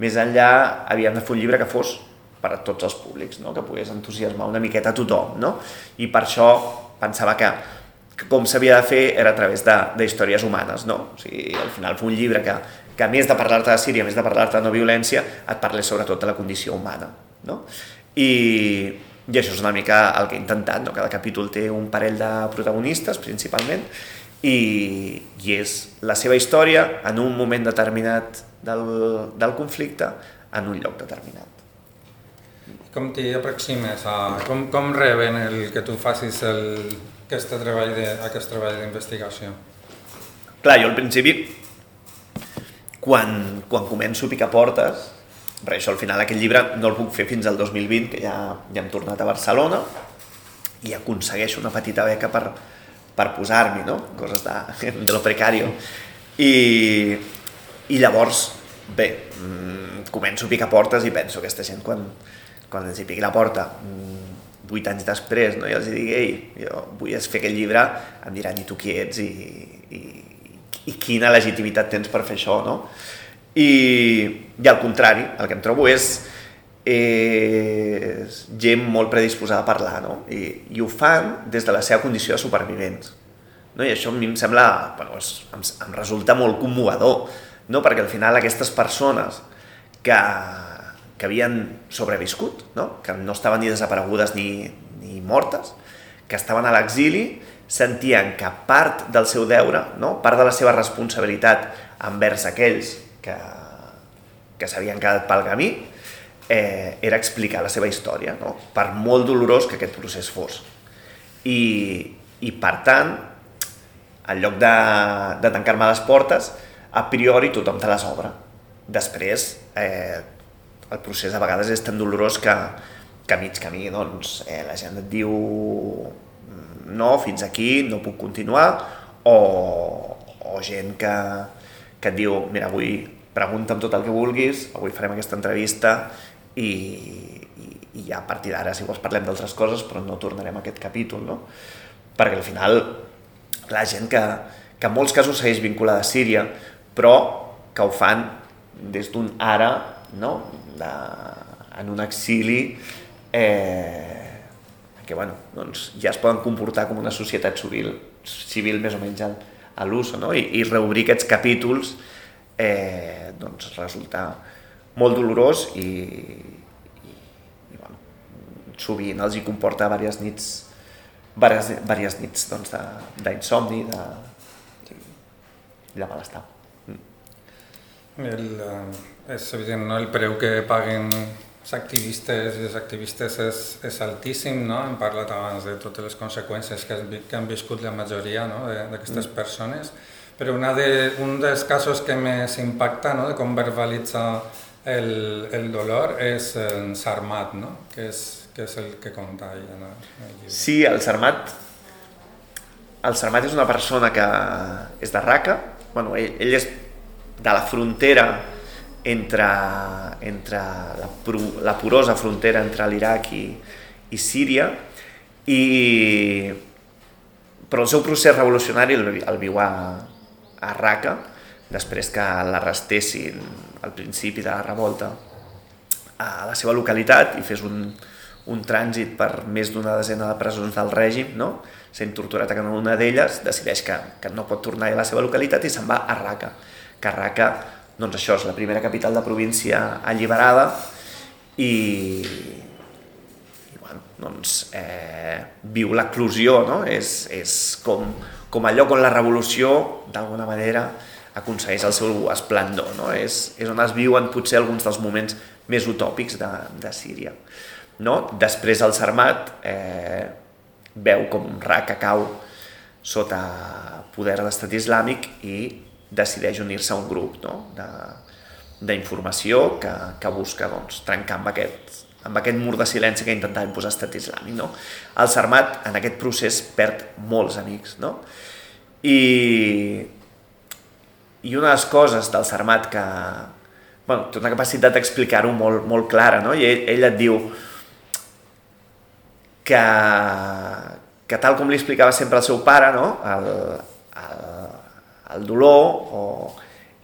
més enllà, havíem de fer un llibre que fos per a tots els públics, no? que pogués entusiasmar una miqueta a tothom. No? I per això pensava que, que com s'havia de fer era a través d'històries humanes. No? O sigui, al final fer un llibre que, que a més de parlar-te de Síria, a més de parlar-te de no violència, et parles sobretot de la condició humana. No? I, I això és una mica el que he intentat. No? Cada capítol té un parell de protagonistes, principalment, i, i és la seva història en un moment determinat del, del conflicte en un lloc determinat. Com t'hi aproximes? A, com, com reben el que tu facis el, aquest treball d'investigació? Clar, jo al principi quan, quan començo a picar portes, perquè això al final aquest llibre no el puc fer fins al 2020, que ja, ja hem tornat a Barcelona, i aconsegueixo una petita beca per, per posar-m'hi, no? coses de, de lo precario. I, I llavors, bé, mm, començo a picar portes i penso que aquesta gent quan, quan els hi piqui la porta mm, vuit anys després no, i els digui, ei, jo vull fer aquest llibre, em diran, i tu qui ets? I, i, i quina legitimitat tens per fer això, no? I, i al contrari, el que em trobo és, és gent molt predisposada a parlar, no? I, i ho fan des de la seva condició de supervivents. No? I això a mi em sembla, bueno, es, em, em resulta molt commovedor, no? perquè al final aquestes persones que, que havien sobreviscut, no? que no estaven ni desaparegudes ni, ni mortes, que estaven a l'exili, sentien que part del seu deure, no? part de la seva responsabilitat envers aquells que, que s'havien quedat pel camí, eh, era explicar la seva història, no? per molt dolorós que aquest procés fos. I, i per tant, en lloc de, de tancar-me les portes, a priori tothom te les obre. Després, eh, el procés a vegades és tan dolorós que, que a mig camí doncs, eh, la gent et diu no, fins aquí, no puc continuar, o, o gent que, que et diu, mira, avui pregunta'm tot el que vulguis, avui farem aquesta entrevista i, i, i ja a partir d'ara, si vols, parlem d'altres coses, però no tornarem a aquest capítol, no? Perquè al final, la gent que, que en molts casos segueix vinculada a Síria, però que ho fan des d'un ara, no? De, en un exili eh, que bueno, doncs ja es poden comportar com una societat civil, civil més o menys a l'ús, no? I, i reobrir aquests capítols eh, doncs resulta molt dolorós i, i, i bueno, sovint els hi comporta diverses nits diverses, diverses nits doncs, d'insomni, de, de, de malestar. Mm. El, eh, és evident, no? el preu que paguen els activistes i les activistes és, és altíssim, no? hem parlat abans de totes les conseqüències que, han, que han viscut la majoria no? d'aquestes mm. persones, però una de, un dels casos que més impacta no? de com verbalitzar el, el dolor és en Sarmat, no? que, és, que és el que conta ella. No? El sí, el Sarmat, el Sarmat és una persona que és de Raqqa, bueno, ell, ell és de la frontera entre, entre la, la porosa frontera entre l'Iraq i, i Síria i però el seu procés revolucionari el, el viu a, a Raqqa després que l'arrestessin al principi de la revolta a la seva localitat i fes un, un trànsit per més d'una desena de presons del règim, no? sent torturat a cada una d'elles, decideix que, que no pot tornar a la seva localitat i se'n va a Raqqa. Que Raqqa doncs això és la primera capital de província alliberada i, i bueno, doncs, eh, viu l'eclusió, no? és, és com, com allò on la revolució d'alguna manera aconsegueix el seu esplendor, no? és, és on es viuen potser alguns dels moments més utòpics de, de Síria. No? Després el Sarmat eh, veu com Raqqa cau sota poder de l'estat islàmic i decideix unir-se a un grup no? d'informació que, que busca doncs, trencar amb aquest, amb aquest mur de silenci que intentava imposar estat islàmic. No? El Sarmat en aquest procés perd molts amics. No? I, I una de les coses del Sarmat que bueno, té una capacitat d'explicar-ho molt, molt clara, no? i ell, ell et diu que, que tal com li explicava sempre el seu pare, no? el, el, el dolor o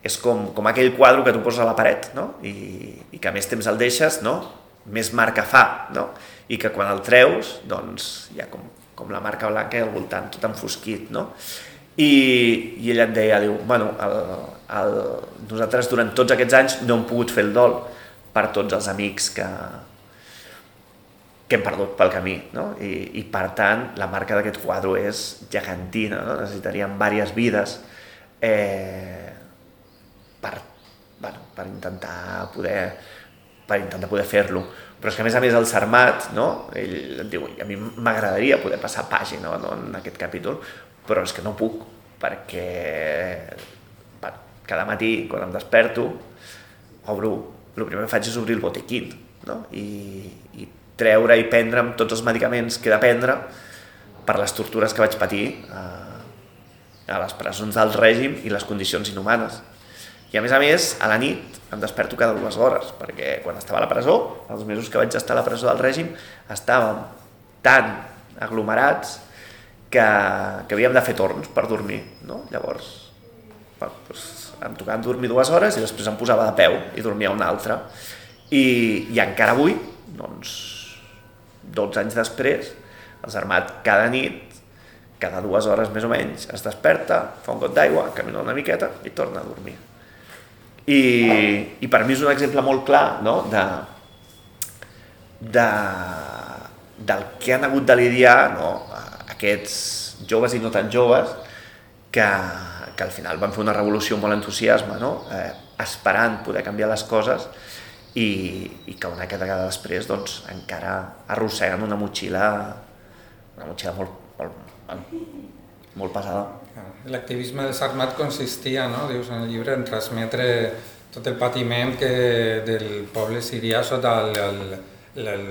és com, com aquell quadre que tu poses a la paret no? I, i que més temps el deixes, no? més marca fa, no? i que quan el treus doncs hi ha com, com la marca blanca al voltant tot enfosquit. No? I, i ella et deia, diu, bueno, el, el, nosaltres durant tots aquests anys no hem pogut fer el dol per tots els amics que, que hem perdut pel camí, no? I, i per tant la marca d'aquest quadre és gegantina, no? necessitaríem diverses vides eh, per, bueno, per intentar poder per intentar poder fer-lo. Però és que a més a més el Sarmat, no? ell et diu, a mi m'agradaria poder passar pàgina no? en aquest capítol, però és que no puc, perquè bueno, cada matí quan em desperto, obro, el primer que faig és obrir el botiquín no? I, i treure i prendre'm tots els medicaments que he de prendre per les tortures que vaig patir eh, a les presons del règim i les condicions inhumanes. I a més a més, a la nit em desperto cada dues hores, perquè quan estava a la presó, els mesos que vaig estar a la presó del règim, estàvem tan aglomerats que, que havíem de fer torns per dormir. No? Llavors, bueno, doncs, em tocava dormir dues hores i després em posava de peu i dormia una altra. I, i encara avui, doncs, 12 anys després, el Sarmat cada nit, cada dues hores més o menys, es desperta, fa un got d'aigua, camina una miqueta i torna a dormir. I, i per mi és un exemple molt clar no? de, de, del que han hagut de lidiar no? aquests joves i no tan joves que, que al final van fer una revolució amb molt entusiasme, no? eh, esperant poder canviar les coses i, i que una vegada després doncs, encara arrosseguen una motxilla, una motxilla molt, molt, molt pesada. L'activisme del Sarmat consistia, no? dius en el llibre, en transmetre tot el patiment que del poble sirià sota el, el, el,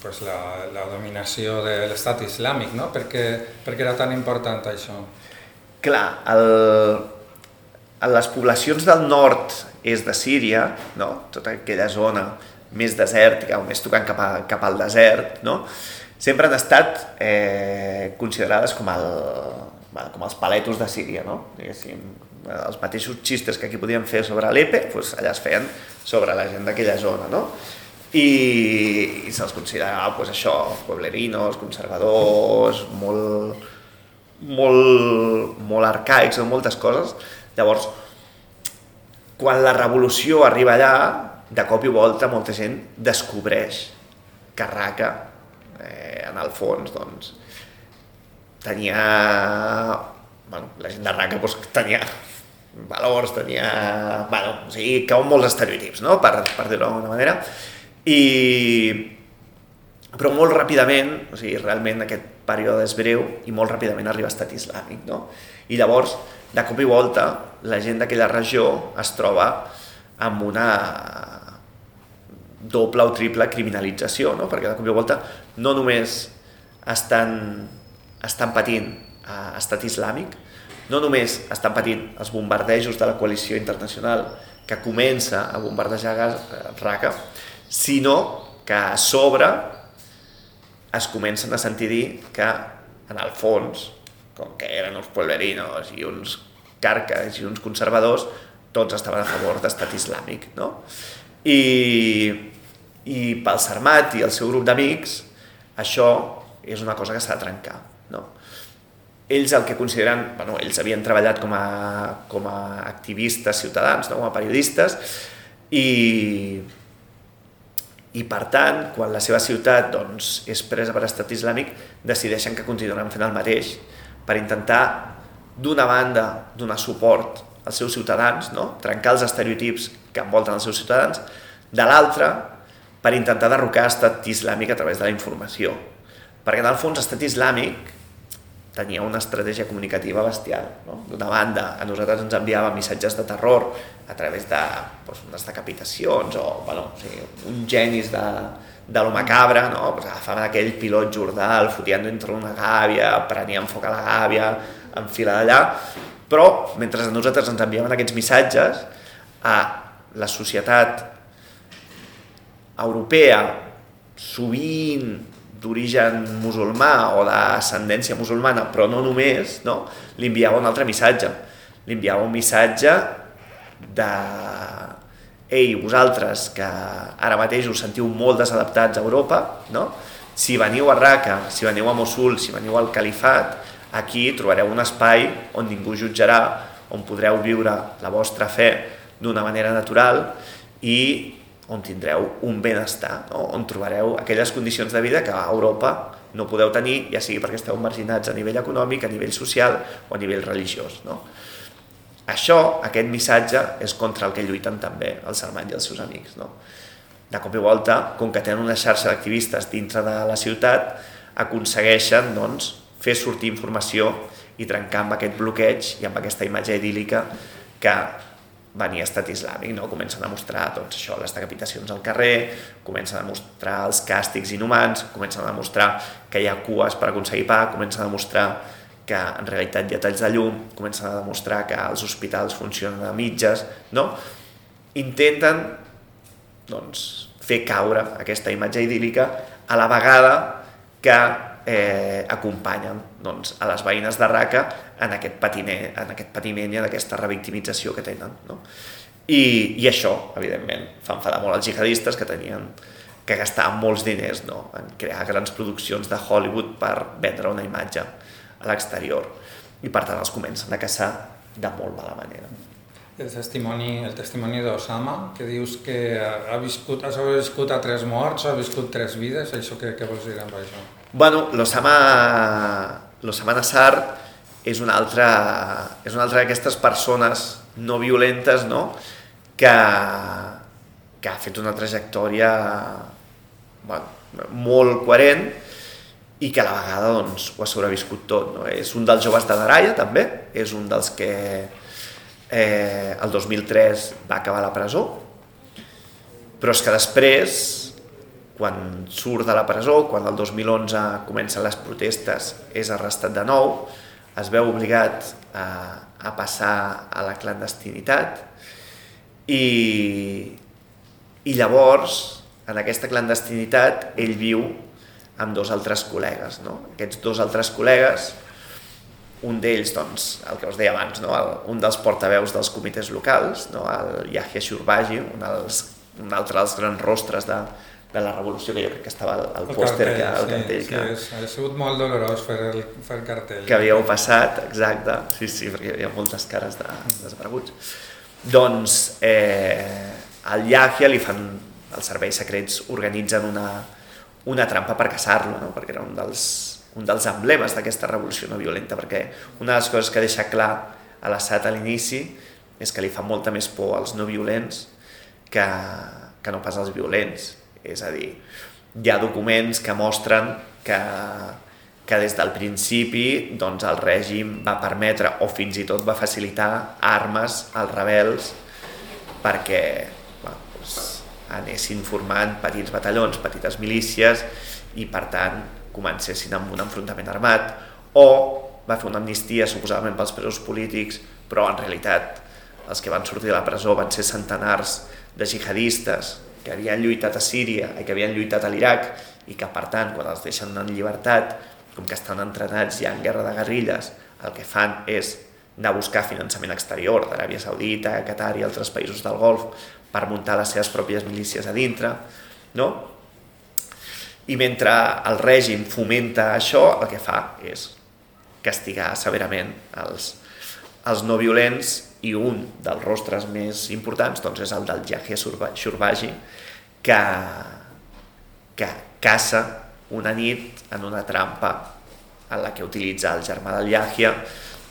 pues la, la dominació de l'estat islàmic, no? Per què, per què era tan important això? Clar, el, a les poblacions del nord-est de Síria, no? tota aquella zona més desèrtica o més tocant cap, a, cap al desert, no? Sempre han estat eh, considerades com, el, bueno, com els paletos de Síria, no? Diguéssim, els mateixos xistes que aquí podien fer sobre l'EPE, doncs allà es feien sobre la gent d'aquella zona, no? I, i se'ls considerava pues, això, pueblerinos, conservadors, molt, molt, molt arcaics en moltes coses. Llavors, quan la revolució arriba allà, de cop i volta molta gent descobreix eh, en el fons, doncs, tenia... Bueno, la gent de Raqqa doncs, tenia valors, tenia... Bueno, o sigui, cauen molts estereotips, no?, per, per dir-ho d'alguna manera. I... Però molt ràpidament, o sigui, realment aquest període és breu i molt ràpidament arriba a estat islàmic, no? I llavors, de cop i volta, la gent d'aquella regió es troba amb una doble o triple criminalització, no? perquè de cop i volta no només estan, estan patint a estat islàmic, no només estan patint els bombardejos de la coalició internacional que comença a bombardejar Raqqa, sinó que a sobre es comencen a sentir dir que, en el fons, com que eren uns polverinos i uns carques i uns conservadors, tots estaven a favor d'estat islàmic, no? I, i pel Sarmat i el seu grup d'amics, això és una cosa que s'ha de trencar, no? Ells el que consideren, bueno, ells havien treballat com a, com a activistes ciutadans, no? com a periodistes, i, i per tant, quan la seva ciutat doncs, és presa per estat islàmic, decideixen que continuaran fent el mateix per intentar, d'una banda, donar suport als seus ciutadans, no? trencar els estereotips que envolten els seus ciutadans, de l'altra, per intentar derrocar estat islàmic a través de la informació. Perquè, en el fons, estat islàmic tenia una estratègia comunicativa bestial. No? D'una banda, a nosaltres ens enviava missatges de terror a través de doncs, unes decapitacions o bueno, o sigui, un genis de, de lo macabre, no? pues agafaven aquell pilot jordà, el fotien dintre una gàbia, prenien foc a la gàbia, en fila d'allà, però mentre a nosaltres ens enviaven aquests missatges, a la societat europea sovint d'origen musulmà o d'ascendència musulmana, però no només, no? li enviava un altre missatge. Li enviava un missatge de ei, vosaltres que ara mateix us sentiu molt desadaptats a Europa, no? si veniu a Raqqa, si veniu a Mosul, si veniu al Califat, aquí trobareu un espai on ningú jutjarà, on podreu viure la vostra fe d'una manera natural i on tindreu un benestar, no? on trobareu aquelles condicions de vida que a Europa no podeu tenir, ja sigui perquè esteu marginats a nivell econòmic, a nivell social o a nivell religiós. No? Això, aquest missatge, és contra el que lluiten també el Sarmat i els seus amics. No? De cop i volta, com que tenen una xarxa d'activistes dintre de la ciutat, aconsegueixen doncs, fer sortir informació i trencar amb aquest bloqueig i amb aquesta imatge idíl·lica que venia estat islàmic, no? comencen a mostrar doncs, això, les decapitacions al carrer, comencen a mostrar els càstigs inhumans, comencen a demostrar que hi ha cues per aconseguir pa, comencen a demostrar que en realitat hi ha talls de llum, comencen a demostrar que els hospitals funcionen a mitges, no? Intenten doncs, fer caure aquesta imatge idíl·lica a la vegada que eh, acompanyen doncs, a les veïnes de Raca en aquest, patiment, en aquest patiment i en aquesta revictimització que tenen. No? I, i això, evidentment, fa enfadar molt els jihadistes que tenien que gastar molts diners no? en crear grans produccions de Hollywood per vendre una imatge a l'exterior i per tant els comencen a caçar de molt mala manera. El testimoni, el testimoni d'Osama, que dius que ha viscut, ha sobreviscut a tres morts, ha viscut tres vides, això què, què vols dir amb això? Bueno, l'Osama l'Osama Nassar és una altra, és una altra d'aquestes persones no violentes no? que, que ha fet una trajectòria bueno, molt coherent i que a la vegada doncs, ho ha sobreviscut tot. No? És un dels joves de Daraya, també, és un dels que eh, el 2003 va acabar a la presó, però és que després, quan surt de la presó, quan el 2011 comencen les protestes, és arrestat de nou, es veu obligat a, a passar a la clandestinitat i, i llavors en aquesta clandestinitat ell viu amb dos altres col·legues. No? Aquests dos altres col·legues, un d'ells, doncs, el que us deia abans, no? el, un dels portaveus dels comitès locals, no? el Yahya Shurbaji, un, dels, un altre dels grans rostres de, de la revolució, que jo crec que estava al, al pòster, que, el cartell sí, que, sí, ha sigut molt dolorós fer el, fer el cartell. que havíeu passat, exacte, sí, sí, perquè hi havia moltes cares de, desapareguts. Doncs eh, al Yahya li fan els serveis secrets organitzen una, una trampa per caçar-lo, no? perquè era un dels, un dels emblemes d'aquesta revolució no violenta, perquè una de les coses que deixa clar a l'Assad a l'inici és que li fa molta més por als no violents que, que no pas als violents. És a dir, hi ha documents que mostren que, que des del principi doncs, el règim va permetre o fins i tot va facilitar armes als rebels perquè anessin formant petits batallons, petites milícies i per tant comencessin amb un enfrontament armat o va fer una amnistia suposadament pels presos polítics però en realitat els que van sortir de la presó van ser centenars de jihadistes que havien lluitat a Síria i que havien lluitat a l'Iraq i que per tant quan els deixen en llibertat com que estan entrenats ja en guerra de guerrilles el que fan és anar a buscar finançament exterior d'Aràbia Saudita, Qatar i altres països del Golf per muntar les seves pròpies milícies a dintre, no? I mentre el règim fomenta això, el que fa és castigar severament els, els no violents i un dels rostres més importants doncs, és el del Yahya Shurbaji, que, que caça una nit en una trampa en la que utilitza el germà del Yahya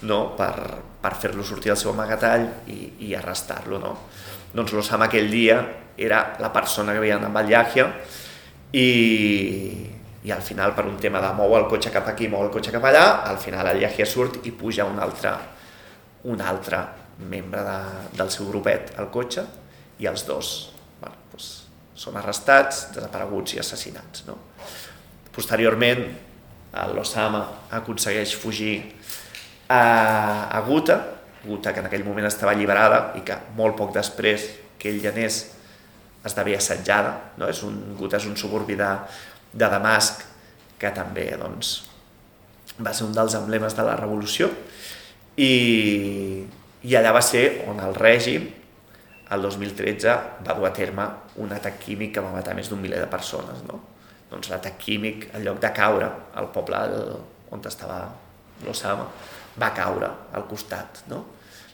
no? per, per fer-lo sortir del seu amagatall i, i arrestar-lo. No? doncs l'Osama aquell dia era la persona que anat amb el Yahya i, i al final per un tema de mou el cotxe cap aquí, mou el cotxe cap allà, al final el Yahya surt i puja un altre, un altre membre de, del seu grupet al cotxe i els dos bueno, doncs, són arrestats, desapareguts i assassinats. No? Posteriorment, l'Osama aconsegueix fugir a, a Guta, Guta, que en aquell moment estava alliberada i que molt poc després que ell anés esdevé assetjada. No? És un, Guta és un suburbi de, de Damasc que també doncs, va ser un dels emblemes de la revolució i, i allà va ser on el règim el 2013 va dur a terme un atac químic que va matar més d'un miler de persones. No? Doncs l'atac químic, en lloc de caure al poble on estava l'Osama, va caure al costat. No?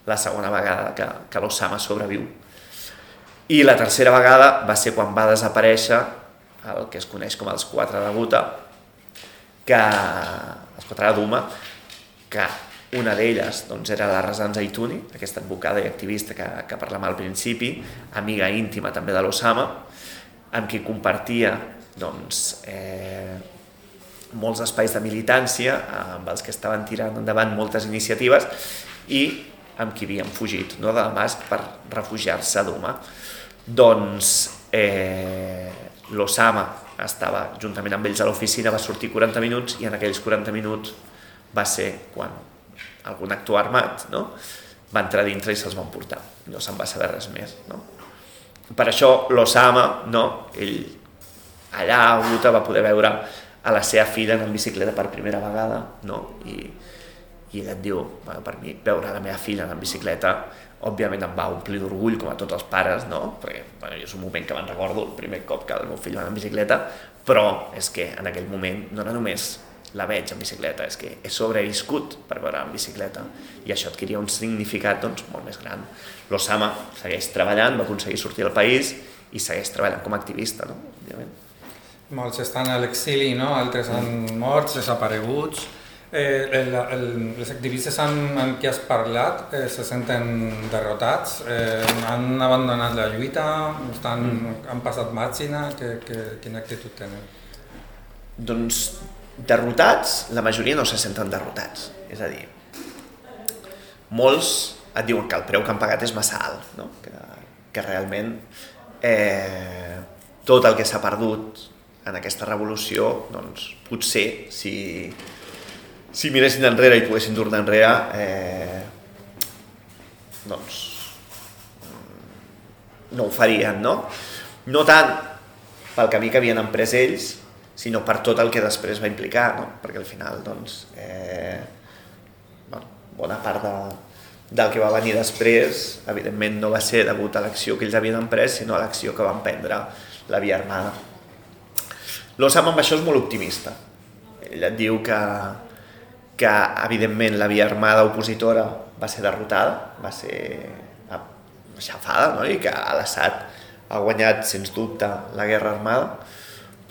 la segona vegada que, que l'Osama sobreviu. I la tercera vegada va ser quan va desaparèixer el que es coneix com els quatre de Guta, que, els quatre de Duma, que una d'elles doncs, era la Razan Zaituni, aquesta advocada i activista que, que parlem al principi, amiga íntima també de l'Osama, amb qui compartia doncs, eh, molts espais de militància, amb els que estaven tirant endavant moltes iniciatives, i amb qui havien fugit no, de Damasc per refugiar-se a Duma. Doncs eh, l'Osama estava juntament amb ells a l'oficina, va sortir 40 minuts i en aquells 40 minuts va ser quan algun actor armat no? va entrar dintre i se'ls van portar. No se'n va saber res més. No? Per això l'Osama, no? ell allà a Utah va poder veure a la seva filla en bicicleta per primera vegada no? I, i ella et diu, bueno, per mi, veure la meva filla en bicicleta òbviament em va omplir d'orgull com a tots els pares, no? perquè bueno, és un moment que me'n recordo el primer cop que el meu fill va en bicicleta, però és que en aquell moment no era només la veig en bicicleta, és que he sobreviscut per veure en bicicleta i això adquiria un significat doncs, molt més gran. L'Osama segueix treballant, va aconseguir sortir al país i segueix treballant com a activista, no? òbviament. Molts estan a l'exili, no? altres han morts, desapareguts. Eh, el, el, els activistes amb, amb qui has parlat eh, se senten derrotats, eh, han abandonat la lluita, estan, mm. han passat màxina, que, que, quina actitud tenen? Doncs derrotats, la majoria no se senten derrotats. És a dir, molts et diuen que el preu que han pagat és massa alt, no? que, que realment eh, tot el que s'ha perdut en aquesta revolució, doncs potser si, si miressin enrere i poguessin tornar enrere, eh, doncs no ho farien, no? No tant pel camí que havien emprès ells, sinó per tot el que després va implicar, no? Perquè al final, doncs, eh, bueno, bona part de, del que va venir després, evidentment no va ser degut a l'acció que ells havien emprès, sinó a l'acció que van prendre la via armada. L'Osama amb això és molt optimista. Ell et diu que, que evidentment la via armada opositora va ser derrotada, va ser aixafada, no? i que l'Assad ha guanyat, sens dubte, la guerra armada,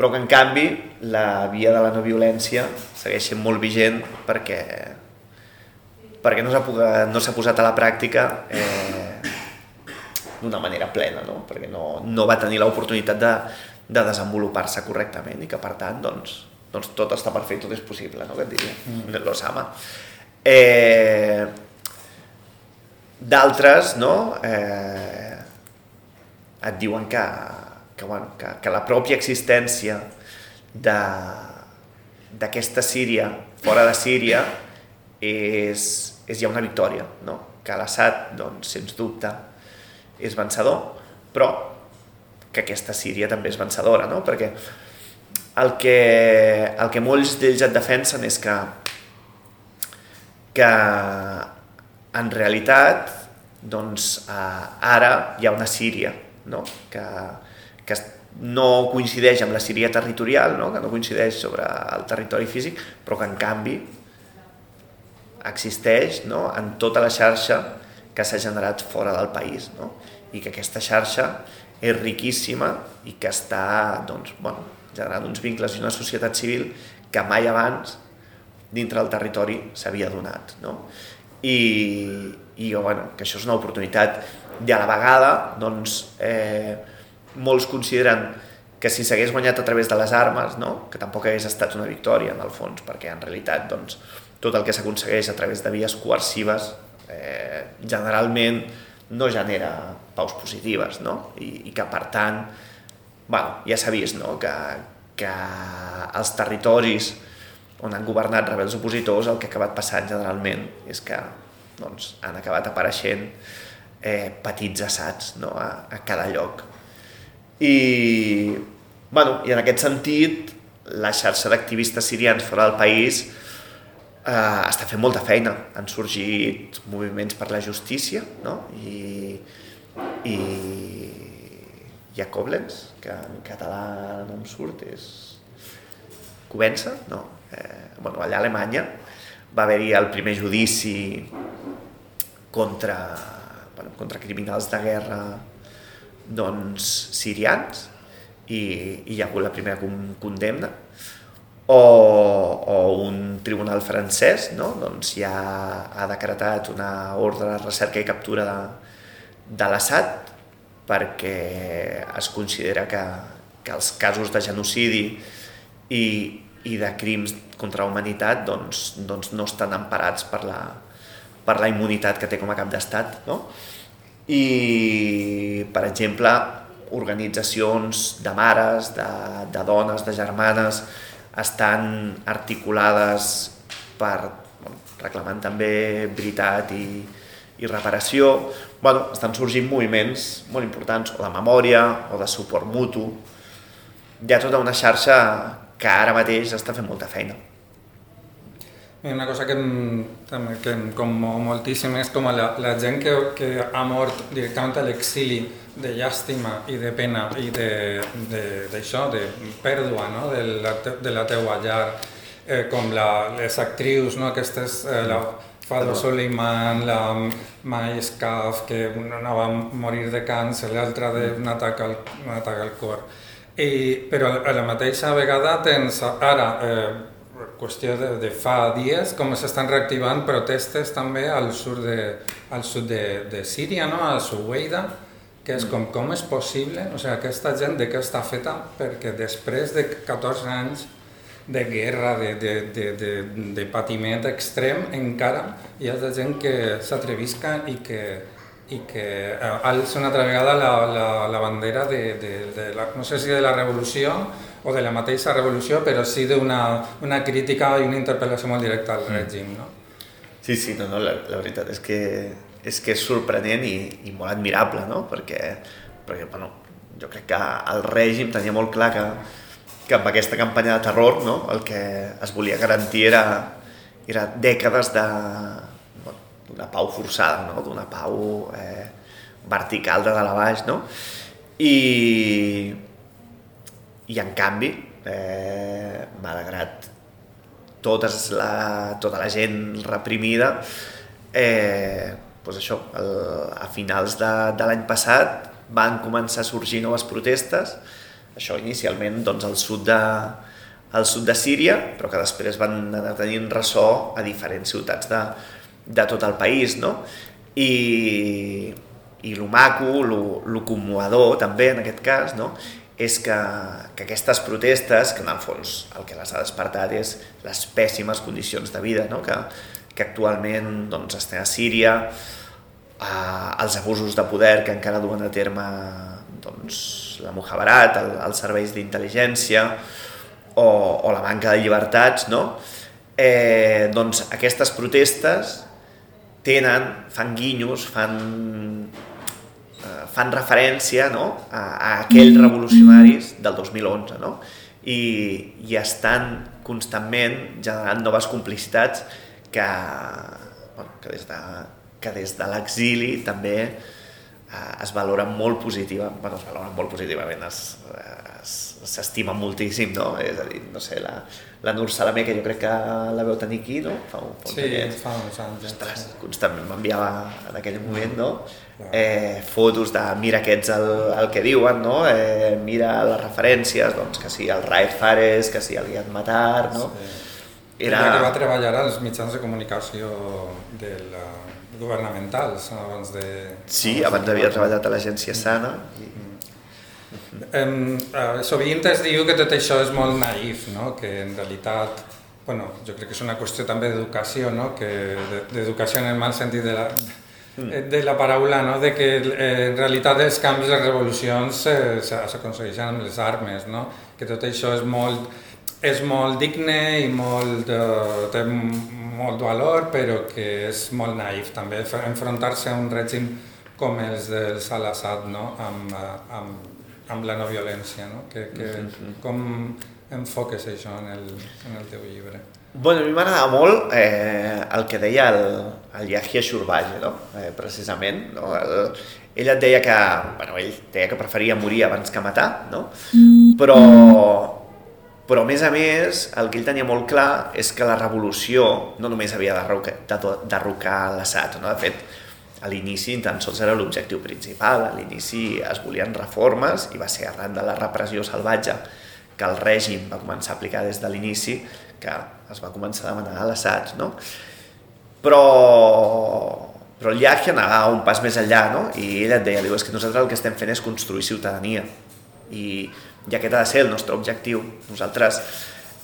però que en canvi la via de la no violència segueix sent molt vigent perquè, perquè no s'ha no posat a la pràctica eh, d'una manera plena, no? perquè no, no va tenir l'oportunitat de, de desenvolupar-se correctament i que per tant doncs, doncs tot està per fer, tot és possible, no? que et diria, mm. l'Osama. Eh, D'altres no? eh, et diuen que, que, bueno, que, que la pròpia existència d'aquesta Síria fora de Síria és, és ja una victòria, no? que l'Assad, doncs, sens dubte, és vencedor, però que aquesta Síria també és vencedora, no? perquè el que, el que molts d'ells et defensen és que, que en realitat doncs, eh, ara hi ha una Síria no? que, que no coincideix amb la Síria territorial, no? que no coincideix sobre el territori físic, però que en canvi existeix no? en tota la xarxa que s'ha generat fora del país no? i que aquesta xarxa és riquíssima i que està doncs, bueno, generant uns vincles i una societat civil que mai abans dintre del territori s'havia donat. No? I, i bueno, que això és una oportunitat i a la vegada doncs, eh, molts consideren que si s'hagués guanyat a través de les armes, no? que tampoc hagués estat una victòria en el fons, perquè en realitat doncs, tot el que s'aconsegueix a través de vies coercives eh, generalment no genera paus positives, no? I, i que per tant, bueno, ja s'ha vist no? que, que els territoris on han governat rebels opositors el que ha acabat passant generalment és que doncs, han acabat apareixent eh, petits assats no? a, a cada lloc. I, bueno, I en aquest sentit, la xarxa d'activistes sirians fora del país eh, està fent molta feina. Han sorgit moviments per la justícia, no? I, i hi ha Koblenz, que en català no em surt, és Covença, no? Eh, bueno, allà a Alemanya va haver-hi el primer judici contra, bueno, contra criminals de guerra doncs, sirians i, i hi ha hagut la primera condemna o, o un tribunal francès no? doncs ja ha decretat una ordre de recerca i captura de, de l'Assad perquè es considera que, que els casos de genocidi i, i de crims contra la humanitat doncs, doncs no estan emparats per la, per la immunitat que té com a cap d'estat. No? I, per exemple, organitzacions de mares, de, de dones, de germanes, estan articulades per bueno, reclamant també veritat i, i reparació. Bueno, estan sorgint moviments molt importants, o de memòria, o de suport mutu. Hi ha tota una xarxa que ara mateix està fent molta feina. Una cosa que em, també que em commou moltíssim és com la, la gent que, que ha mort directament a l'exili de llàstima i de pena i d'això, de, de, de pèrdua no? de, la, de la teua llar, eh, com la, les actrius, no? aquestes, eh, la Fado Soliman, la Mai Scaf, que una va morir de càncer, l'altra d'un atac, al, un atac al cor. I, però a la mateixa vegada tens ara eh, qüestió de, de fa dies, com s'estan reactivant protestes també al sud de, al sud de, de Síria, no? a Suweida, que és com, com és possible, o sigui, aquesta gent de què està feta, perquè després de 14 anys de guerra, de, de, de, de, de patiment extrem, encara hi ha gent que s'atrevisca i que, i que eh, alça una altra vegada la, la, la bandera de, de, de la, no sé si de la revolució o de la mateixa revolució, però sí d'una una crítica i una interpel·lació molt directa al mm. règim. No? Sí, sí, no, no, la, la veritat és que és que és sorprenent i, i molt admirable, no? Perquè, perquè bueno, jo crec que el règim tenia molt clar que, que amb aquesta campanya de terror no? el que es volia garantir era, era dècades de, d'una pau forçada, no? d'una pau eh, vertical de dalt a baix, no? I, i en canvi, eh, malgrat totes la, tota la gent reprimida, eh, doncs això, el, a finals de, de l'any passat van començar a sorgir noves protestes, això inicialment doncs, al sud de, al sud de Síria, però que després van anar tenint ressò a diferents ciutats de, de tot el país, no? I, i lo maco, lo, lo també en aquest cas, no? És que, que aquestes protestes, que en el fons el que les ha despertat és les pèssimes condicions de vida no? que, que actualment doncs, estan a Síria, eh, els abusos de poder que encara duen a terme doncs, la Mujabarat, el, els serveis d'intel·ligència o, o la manca de llibertats, no? eh, doncs aquestes protestes tenen, fan guinyos, fan fan referència no? a, a aquells revolucionaris del 2011 no? I, i estan constantment generant noves complicitats que, bueno, que des de, que des de l'exili també eh, es valoren molt positiva, bueno, es valoren molt positivament, s'estima moltíssim, no? És a dir, no sé, la, la Nur Salamé, que jo crec que la veu tenir aquí, no? Fa, fa sí, anys. fa uns anys. Ostres, constantment m'enviava en aquell moment, no? eh, fotos de mira aquests el, el que diuen, no? eh, mira les referències, doncs que sí, el Raed Fares, que sí, el Guiat Matar, no? Sí. Era... Ella que va treballar als mitjans de comunicació de la... governamentals abans de... Sí, abans havia treballat a l'agència Sana. I... Um, uh, sovint es diu que tot això és molt naïf, no? que en realitat bueno, jo crec que és una qüestió també d'educació, no? que d'educació en el mal sentit de la, Mm. De la paraula, no? de que eh, en realitat els canvis, les revolucions eh, s'aconsegueixen amb les armes, no? que tot això és molt, és molt digne i molt, eh, té molt valor, però que és molt naïf també enfrontar-se a un règim com els del Al-Assad, no? amb, eh, amb, amb la no violència. No? Que, que, mm -hmm. Com enfoques això en el, en el teu llibre? Bueno, a mi m'agrada molt eh, el que deia el, el Yahya Shurbaje, no? eh, precisament. No? El, ell et deia que, bueno, ell deia que preferia morir abans que matar, no? però, però a més a més el que ell tenia molt clar és que la revolució no només havia de derrocar l'Assad, no? de fet, a l'inici tan sols era l'objectiu principal, a l'inici es volien reformes i va ser arran de la repressió salvatge que el règim va començar a aplicar des de l'inici que es va començar a demanar a l'Assad, no? Però, però el Yahya anava un pas més enllà, no? I ell et deia, diu, és que nosaltres el que estem fent és construir ciutadania i, i aquest ha de ser el nostre objectiu. Nosaltres,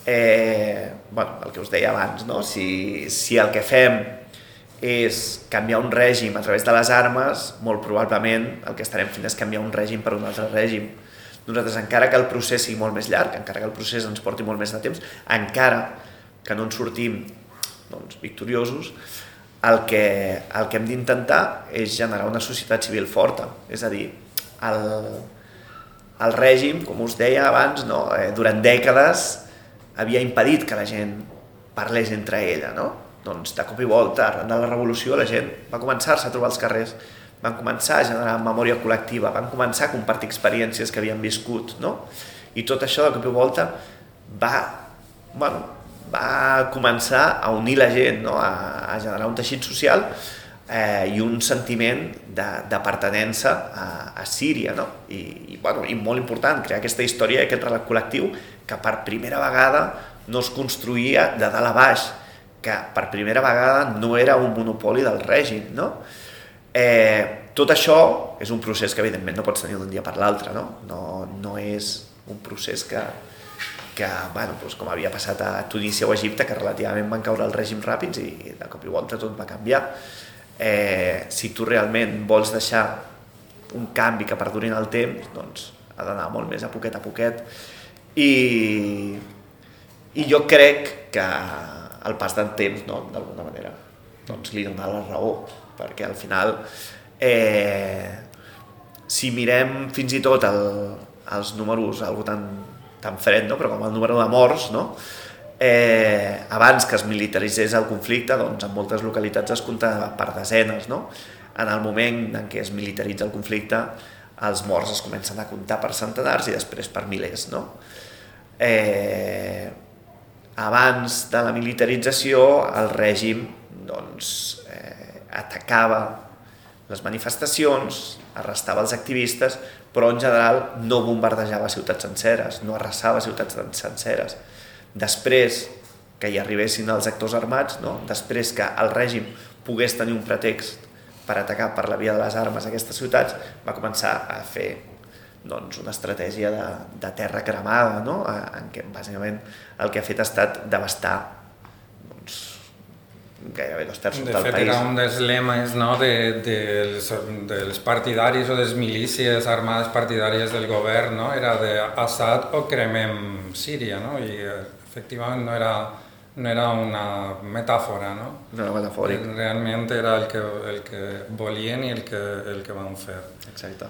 eh, bueno, el que us deia abans, no? Si, si el que fem és canviar un règim a través de les armes, molt probablement el que estarem fent és canviar un règim per un altre règim nosaltres, encara que el procés sigui molt més llarg, encara que el procés ens porti molt més de temps, encara que no en sortim doncs, victoriosos, el que, el que hem d'intentar és generar una societat civil forta. És a dir, el, el règim, com us deia abans, no? eh, durant dècades havia impedit que la gent parlés entre ella, no? Doncs de cop i volta, arran de la revolució, la gent va començar-se a trobar als carrers, van començar a generar memòria col·lectiva, van començar a compartir experiències que havien viscut, no? I tot això de cop i volta va, bueno, va començar a unir la gent, no? a, a generar un teixit social eh, i un sentiment d'apartenença a, a Síria, no? I, i, bueno, i molt important, crear aquesta història, aquest relat col·lectiu, que per primera vegada no es construïa de dalt a baix, que per primera vegada no era un monopoli del règim, no? Eh, tot això és un procés que evidentment no pots tenir d'un dia per l'altre, no? no? No és un procés que, que bueno, doncs com havia passat a Tunísia o Egipte, que relativament van caure els règims ràpids i de cop i volta tot va canviar eh, si tu realment vols deixar un canvi que perduri en el temps, doncs ha d'anar molt més a poquet a poquet i, i jo crec que el pas del temps, no, d'alguna manera, doncs li dona la raó, perquè al final eh, si mirem fins i tot el, els números, algo tan, tan fred, no? però com el número de morts, no? eh, abans que es militaritzés el conflicte, doncs en moltes localitats es compta per desenes, no? En el moment en què es militaritza el conflicte, els morts es comencen a comptar per centenars i després per milers, no? Eh, abans de la militarització, el règim doncs, eh, atacava les manifestacions, arrestava els activistes, però en general no bombardejava ciutats senceres, no arrasava ciutats senceres després que hi arribessin els actors armats, no? després que el règim pogués tenir un pretext per atacar per la via de les armes aquestes ciutats, va començar a fer doncs, una estratègia de, de terra cremada, no? en què bàsicament el que ha fet ha estat devastar doncs, gairebé dos terços de del fet, país. era un dels lemes no, de, de, dels, dels partidaris o de les milícies armades partidàries del govern, no? era de Assad o cremem Síria, no? i eh, efectivament no era, no era una metàfora, no? No era metafòric. Realment era el que, el que volien i el que, el que van fer. Exacte.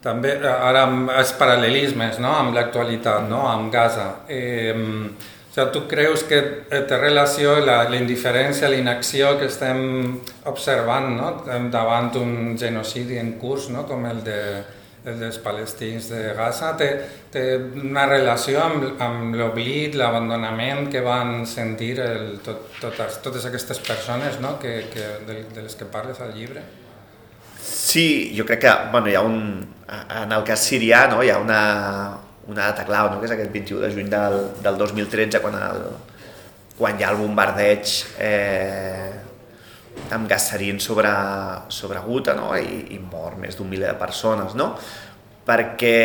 També, ara, els paral·lelismes no? amb l'actualitat, no? amb Gaza. Eh, o sigui, tu creus que té relació la, la indiferència, la inacció que estem observant no? davant un genocidi en curs, no? com el de, el dels palestins de Gaza, té, té una relació amb, amb l'oblit, l'abandonament que van sentir el, tot, totes, totes aquestes persones no? que, que, de, de les que parles al llibre? Sí, jo crec que bueno, hi ha un, en el cas sirià no, hi ha una, una data clau, no, que és aquest 21 de juny del, del 2013, quan, el, quan hi ha el bombardeig eh, amb gas serin sobre, sobre Guta no? I, i mor més d'un miler de persones, no? perquè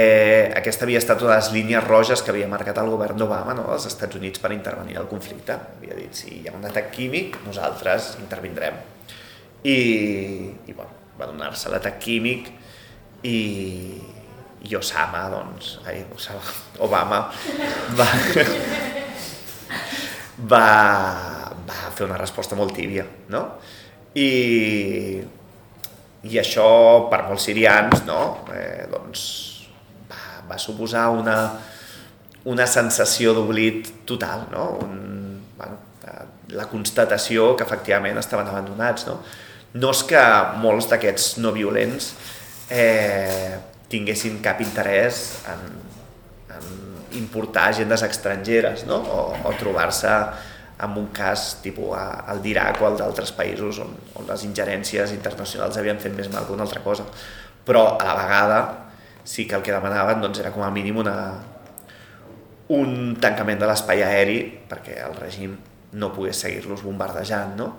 aquesta havia estat una de les línies roges que havia marcat el govern d'Obama no? als Estats Units per intervenir al conflicte. Havia dit, si hi ha un atac químic, nosaltres intervindrem. I, i bueno, va donar-se l'atac químic i, i Osama, doncs, ai, Osama, Obama va, va, va fer una resposta molt tíbia, no? i, i això per molts sirians no? eh, doncs va, va suposar una, una sensació d'oblit total, no? Un, bueno, la constatació que efectivament estaven abandonats. No, no és que molts d'aquests no violents eh, tinguessin cap interès en, en importar agendes estrangeres no? o, o trobar-se en un cas tipus al d'Iraq o al d'altres països on, on les ingerències internacionals havien fet més mal que una altra cosa. Però a la vegada sí que el que demanaven doncs, era com a mínim una, un tancament de l'espai aeri perquè el règim no pogués seguir-los bombardejant, no?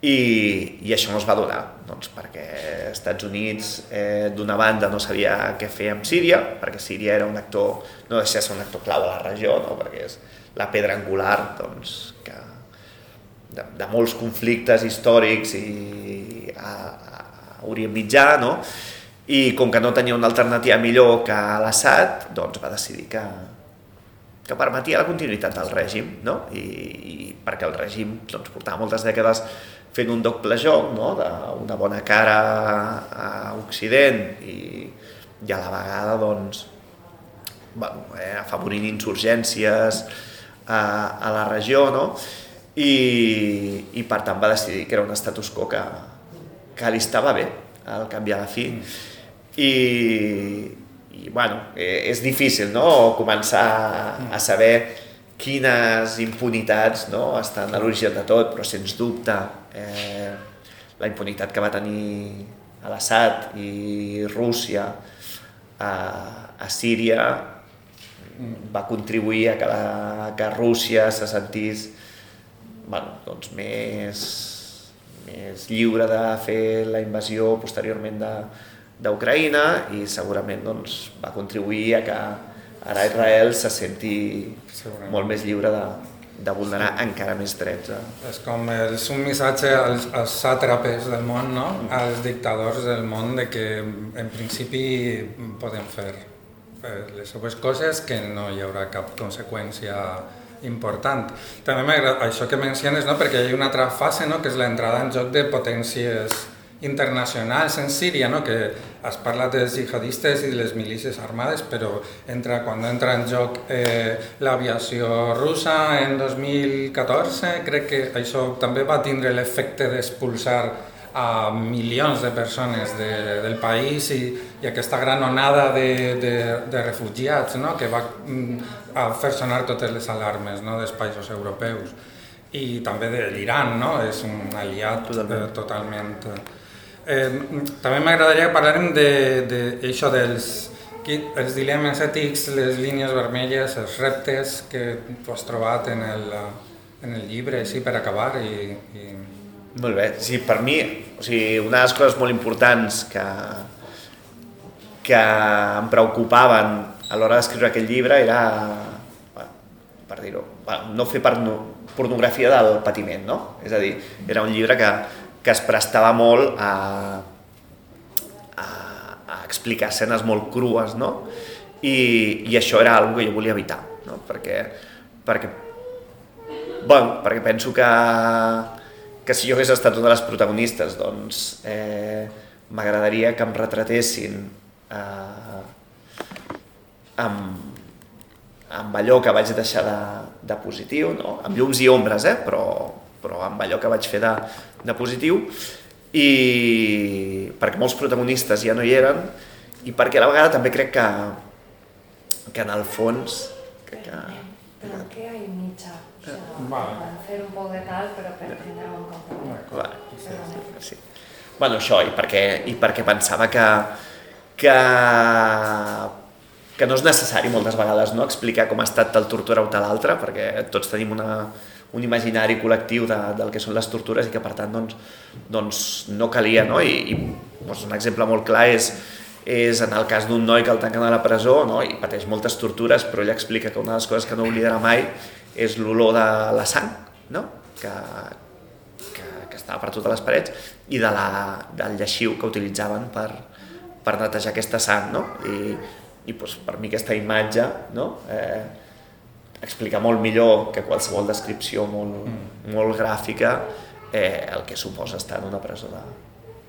I, i això no es va donar, doncs, perquè els Estats Units eh, d'una banda no sabia què fer amb Síria, perquè Síria era un actor, no deixa de ser un actor clau a la regió, no? perquè és la pedra angular doncs, que, de, de molts conflictes històrics i a, a Orient Mitjà, no? i com que no tenia una alternativa millor que l'Assad, doncs va decidir que, que permetia la continuïtat del règim, no? I, i perquè el règim doncs, portava moltes dècades fent un doble joc, no? d'una bona cara a Occident i, i a la vegada doncs, bueno, eh, afavorint insurgències a, a la regió, no? i, i per tant va decidir que era un status quo que, que li estava bé al canvi a la fi. I, i bueno, eh, és difícil no? començar a saber quines impunitats no? estan a l'origen de tot, però sens dubte eh, la impunitat que va tenir a l'Assad i Rússia a, a Síria va contribuir a que, la, que Rússia se sentís bueno, doncs més, més lliure de fer la invasió posteriorment d'Ucraïna i segurament doncs, va contribuir a que ara Israel se senti molt més lliure de, de vulnerar sí. encara més drets. Eh? És com és un missatge als, als sàtrapes del món, no? als dictadors del món, de que en principi poden fer les seves coses que no hi haurà cap conseqüència important. També m'agrada això que menciones, no? perquè hi ha una altra fase, no? que és l'entrada en joc de potències internacionals en Síria, no? que has parlat dels jihadistes i de les milícies armades, però entra, quan entra en joc eh, l'aviació russa en 2014, crec que això també va tindre l'efecte d'expulsar a milions de persones de, del país i, i aquesta gran onada de, de, de refugiats no? que va mm, a fer sonar totes les alarmes no? dels països europeus i també de l'Iran, no? és un aliat totalment, eh, totalment Eh, també m'agradaria que parlem de, de això dels els dilemes ètics, les línies vermelles, els reptes que tu has trobat en el, en el llibre, sí, per acabar. I, i... Molt bé. Sí, per mi, o sigui, una de les coses molt importants que, que em preocupaven a l'hora d'escriure aquest llibre era, per dir-ho, no fer pornografia del patiment, no? És a dir, era un llibre que que es prestava molt a, a, a explicar escenes molt crues, no? I, i això era una que jo volia evitar, no? Perquè, perquè, bueno, perquè penso que, que si jo hagués estat una de les protagonistes, doncs eh, m'agradaria que em retratessin eh, amb, amb allò que vaig deixar de, de positiu, no? amb llums i ombres, eh? però, però amb allò que vaig fer de, de positiu i perquè molts protagonistes ja no hi eren i perquè a la vegada també crec que, que en el fons crec que... Però què hi ha mitja? O sea, vale. fer un poc de tal, però per tindre un compte. Vale. Sí, sí, sí. Bueno, això, i perquè, i perquè pensava que, que, que no és necessari moltes vegades no, explicar com ha estat tal tortura o tal altra, perquè tots tenim una, un imaginari col·lectiu de, del que són les tortures i que per tant doncs, doncs no calia. No? I, i doncs un exemple molt clar és, és en el cas d'un noi que el tanquen a la presó no? i pateix moltes tortures, però ell explica que una de les coses que no oblidarà mai és l'olor de la sang, no? que, que, que estava per totes les parets, i de la, del lleixiu que utilitzaven per, per netejar aquesta sang. No? I, i doncs, per mi aquesta imatge no? eh, explicar molt millor que qualsevol descripció molt, mm. molt gràfica eh, el que suposa estar en una presó de,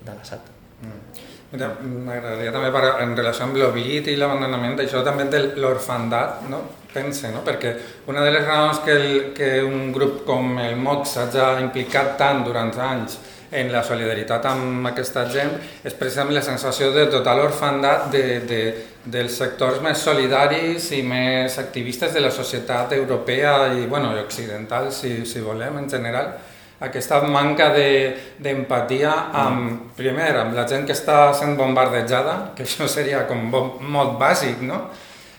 de l'Assad. Mm. M'agradaria també, per, en relació amb l'oblit i l'abandonament, això també de l'orfandat, no? pense, no? perquè una de les raons que, el, que un grup com el MOX s'ha implicat tant durant anys en la solidaritat amb aquesta gent és precisament la sensació de total orfandat de, de, dels sectors més solidaris i més activistes de la societat europea i, bueno, i occidental, si, si volem, en general, aquesta manca d'empatia de, amb, primer, amb la gent que està sent bombardejada, que això seria com molt bàsic, no?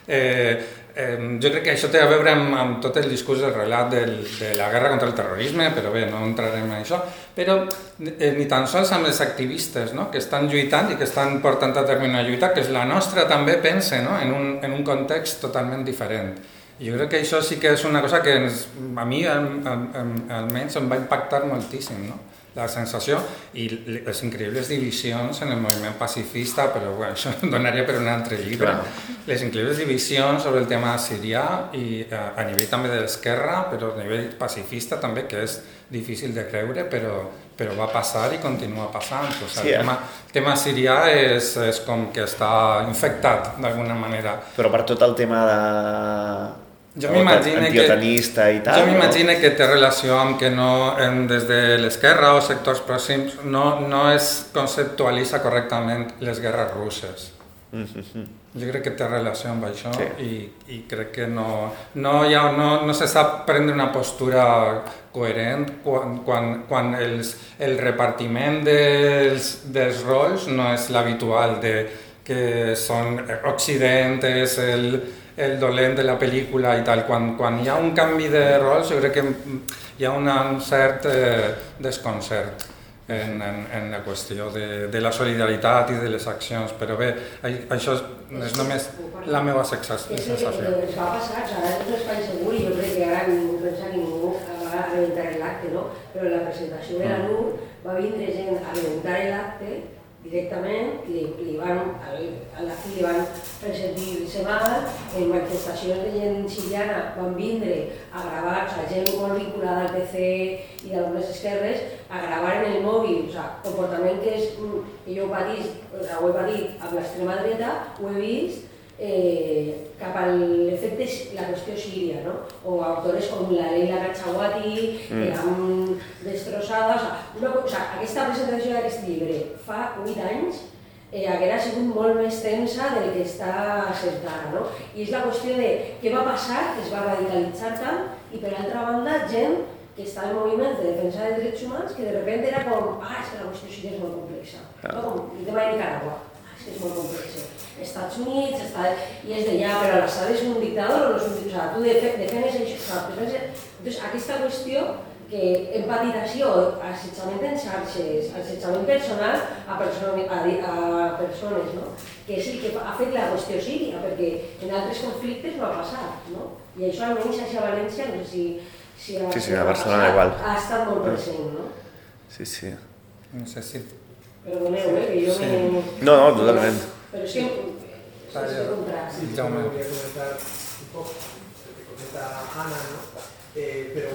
Eh, Eh, jo crec que això té a veure amb, amb tot el discurs del relat del, de la guerra contra el terrorisme, però bé, no entrarem en això, però eh, ni tan sols amb els activistes no? que estan lluitant i que estan portant a terme una lluita, que és la nostra també, pense, no? en, un, en un context totalment diferent. I jo crec que això sí que és una cosa que ens, a mi almenys em va impactar moltíssim. No? La sensació i les increïbles divisions en el moviment pacifista, però bueno, això donaria per un altre llibre. Clar. Les increïbles divisions sobre el tema sirià i a, a nivell també de l'esquerra, però a nivell pacifista també, que és difícil de creure, però, però va passar i continua passant. O sigui, sí, el, tema, el tema sirià és, és com que està infectat d'alguna manera. Però per tot el tema de jo m'imagino que, i tal. Jo m'imagino no? que té relació amb que no, en, des de l'esquerra o sectors pròxims no, no es conceptualitza correctament les guerres russes. Mm -hmm. Jo crec que té relació amb això sí. i, i crec que no, no, ha, no, no se sap prendre una postura coherent quan, quan, quan els, el repartiment dels, dels rols no és l'habitual de que són Occident és el, el dolent de la pel·lícula i tal. Quan, quan hi ha un canvi de rols jo crec que hi ha una, un cert eh, desconcert en, en, en la qüestió de, de la solidaritat i de les accions, però bé, això és només la meva sensació. És que va passar, ara és un espai segur i jo crec que ara ningú pensa ningú va a l'acte, no? però la presentació de la mm. NUR va vindre gent a reventar l'acte directament li, li van, a la fi li van fer sentir-se mal, en manifestacions de gent siriana van vindre a gravar, o sigui, gent molt vinculada al PC i d'algunes esquerres, a gravar en el mòbil, o sigui, comportament que, és, mm, que jo patís, o sigui, ho he patit amb l'extrema dreta, ho he vist, eh, cap a l'efecte la qüestió síria, no? o autores com la Leila Gachawati, mm. que han destrossada, o sigui, una, o sigui, aquesta presentació d'aquest llibre fa 8 anys eh, haguera sigut molt més tensa del que està sent ara, no? I és la qüestió de què va passar, que es va radicalitzar tant, i per altra banda, gent que està en moviments de defensa dels drets humans, que de repente era com, ah, és que la qüestió síria és molt complexa, no? com el tema de Nicaragua, ah, és que és molt complexa. Estats Units, està, i és de ja, però l'Assad és un dictador o no és un dictador? O sigui, tu defe, defenes això, Entonces, aquesta qüestió que empatització, assetjament en xarxes, assetjament personal a, persona, a, a persones, no? que és el que ha fet la qüestió síria, perquè en altres conflictes no ha passat, no? I això almenys a València, no sé si, si a, sí, sí, a Barcelona igual. ha estat molt present, no? Sí, sí. No sé si... Perdoneu, eh, que jo sí. me... No, no, totalment. Pero sí, me a comentar un poco lo que comenta Ana, ¿no? Eh, pero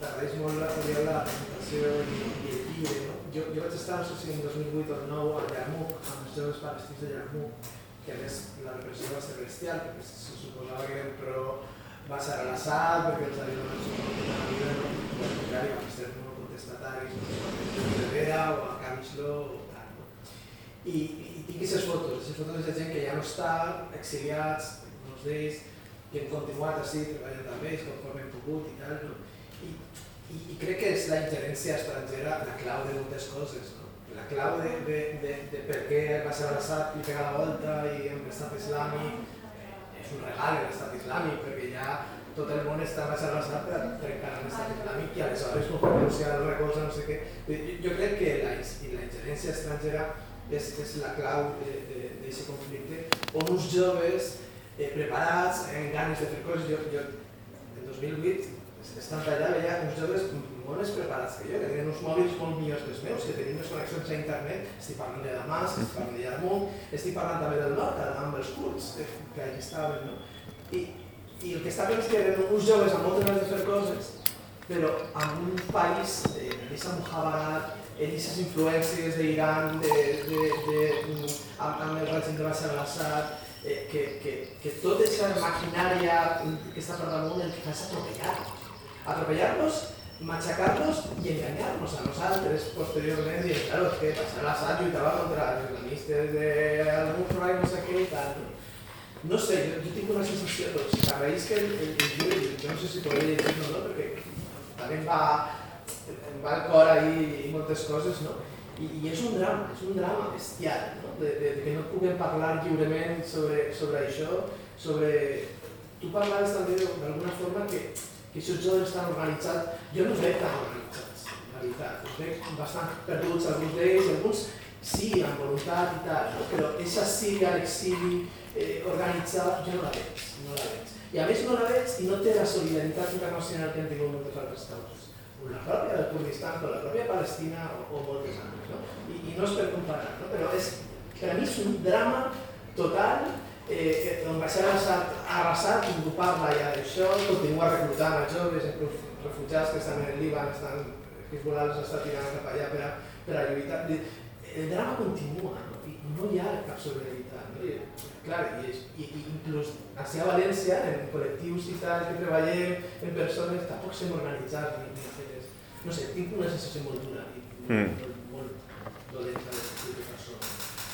t'agraeix molt la, la presentació i, i el llibre. No? Jo, jo vaig estar, en 2008 o 2009, al Yarmouk, amb els joves palestins de Yarmouk, que a més la repressió va ser bestial, perquè se suposava que eren pro Bashar al-Assad, perquè els havien donat suport a la vida, no? van ser no contestataris, o a Camilo o? I, tinc aquestes fotos, aquestes fotos de gent que ja no està, exiliats, molts d'ells, que hem continuat així treballant amb ells conforme hem pogut i tal, no? I, i, i crec que és la ingerència estrangera la clau de moltes coses, no? La clau de, de, de, de per què va ser abraçat i pegar la volta i amb l'estat islàmic és un regal l'estat islàmic perquè ja tot el món està més abraçat per trencar l'estat islàmic i aleshores pot negociar alguna cosa, no sé què. Jo crec que la, la ingerència estrangera és, és la clau d'aquest conflicte, on uns joves eh, preparats, amb ganes de fer coses, jo, jo en 2008, estant allà, veia uns joves molt més preparats que jo, que tenien uns mòbils molt millors que els meus, que tenien unes connexions a internet, estic parlant de Damasc, estic parlant de Yarmouk, estic parlant també del nord, amb els kurds, que, que allà estaven, no? I, i el que està bé és que eren uns joves amb moltes ganes de fer coses, però en un país, eh, aquesta Muhabarat, aquestes influències d'Iran, de, de, de, de, amb, amb el règim de Bashar al-Assad, eh, que, que, que tota aquesta maquinària que està per damunt el que fa és atropellar-los. Atropellar-los, matxacar-los i enganyar-nos a nosaltres posteriorment i claro, és que Bashar al-Assad lluitava contra els islamistes d'Al-Nusra i no sé què i tal. No sé, jo, jo tinc una sensació, doncs, a raïs que el, el, el llibre, jo no sé si podria llegir-lo o no, perquè també va em va al cor i moltes coses, no? I, I és un drama, és un drama bestial, no? De, de, de que no puguem parlar lliurement sobre, sobre això, sobre... Tu parlaves també d'alguna forma que, que aquests joves estan organitzats, jo no els veig tan organitzats, en realitat, els veig bastant perduts alguns d'ells, alguns sí, amb voluntat i tal, no? però aquesta sí a l'exili eh, organitzat jo no la veig, no la veig. I a més no la veig i no té la solidaritat internacional que han tingut moltes altres causes la pròpia del Kurdistan, però la pròpia Palestina o, o moltes altres. No? I, I no és per comparar, no? però és, per a mi és un drama total eh, on Bashar al-Assad ha arrasat, ningú parla ja d'això, continua reclutant a joves, refugiats que estan en el Líban, estan, Hezbollah els està tirant cap allà per a, per a lluitar. El drama continua no? i no hi ha cap solidaritat. No? I, clar, i, i, i inclús així a València, en col·lectius i tal, que treballem en persones, tampoc sem organitzats ni, ni No sé, tinc una sensació molt dura i mm. molt, molt dolenta de sentir això.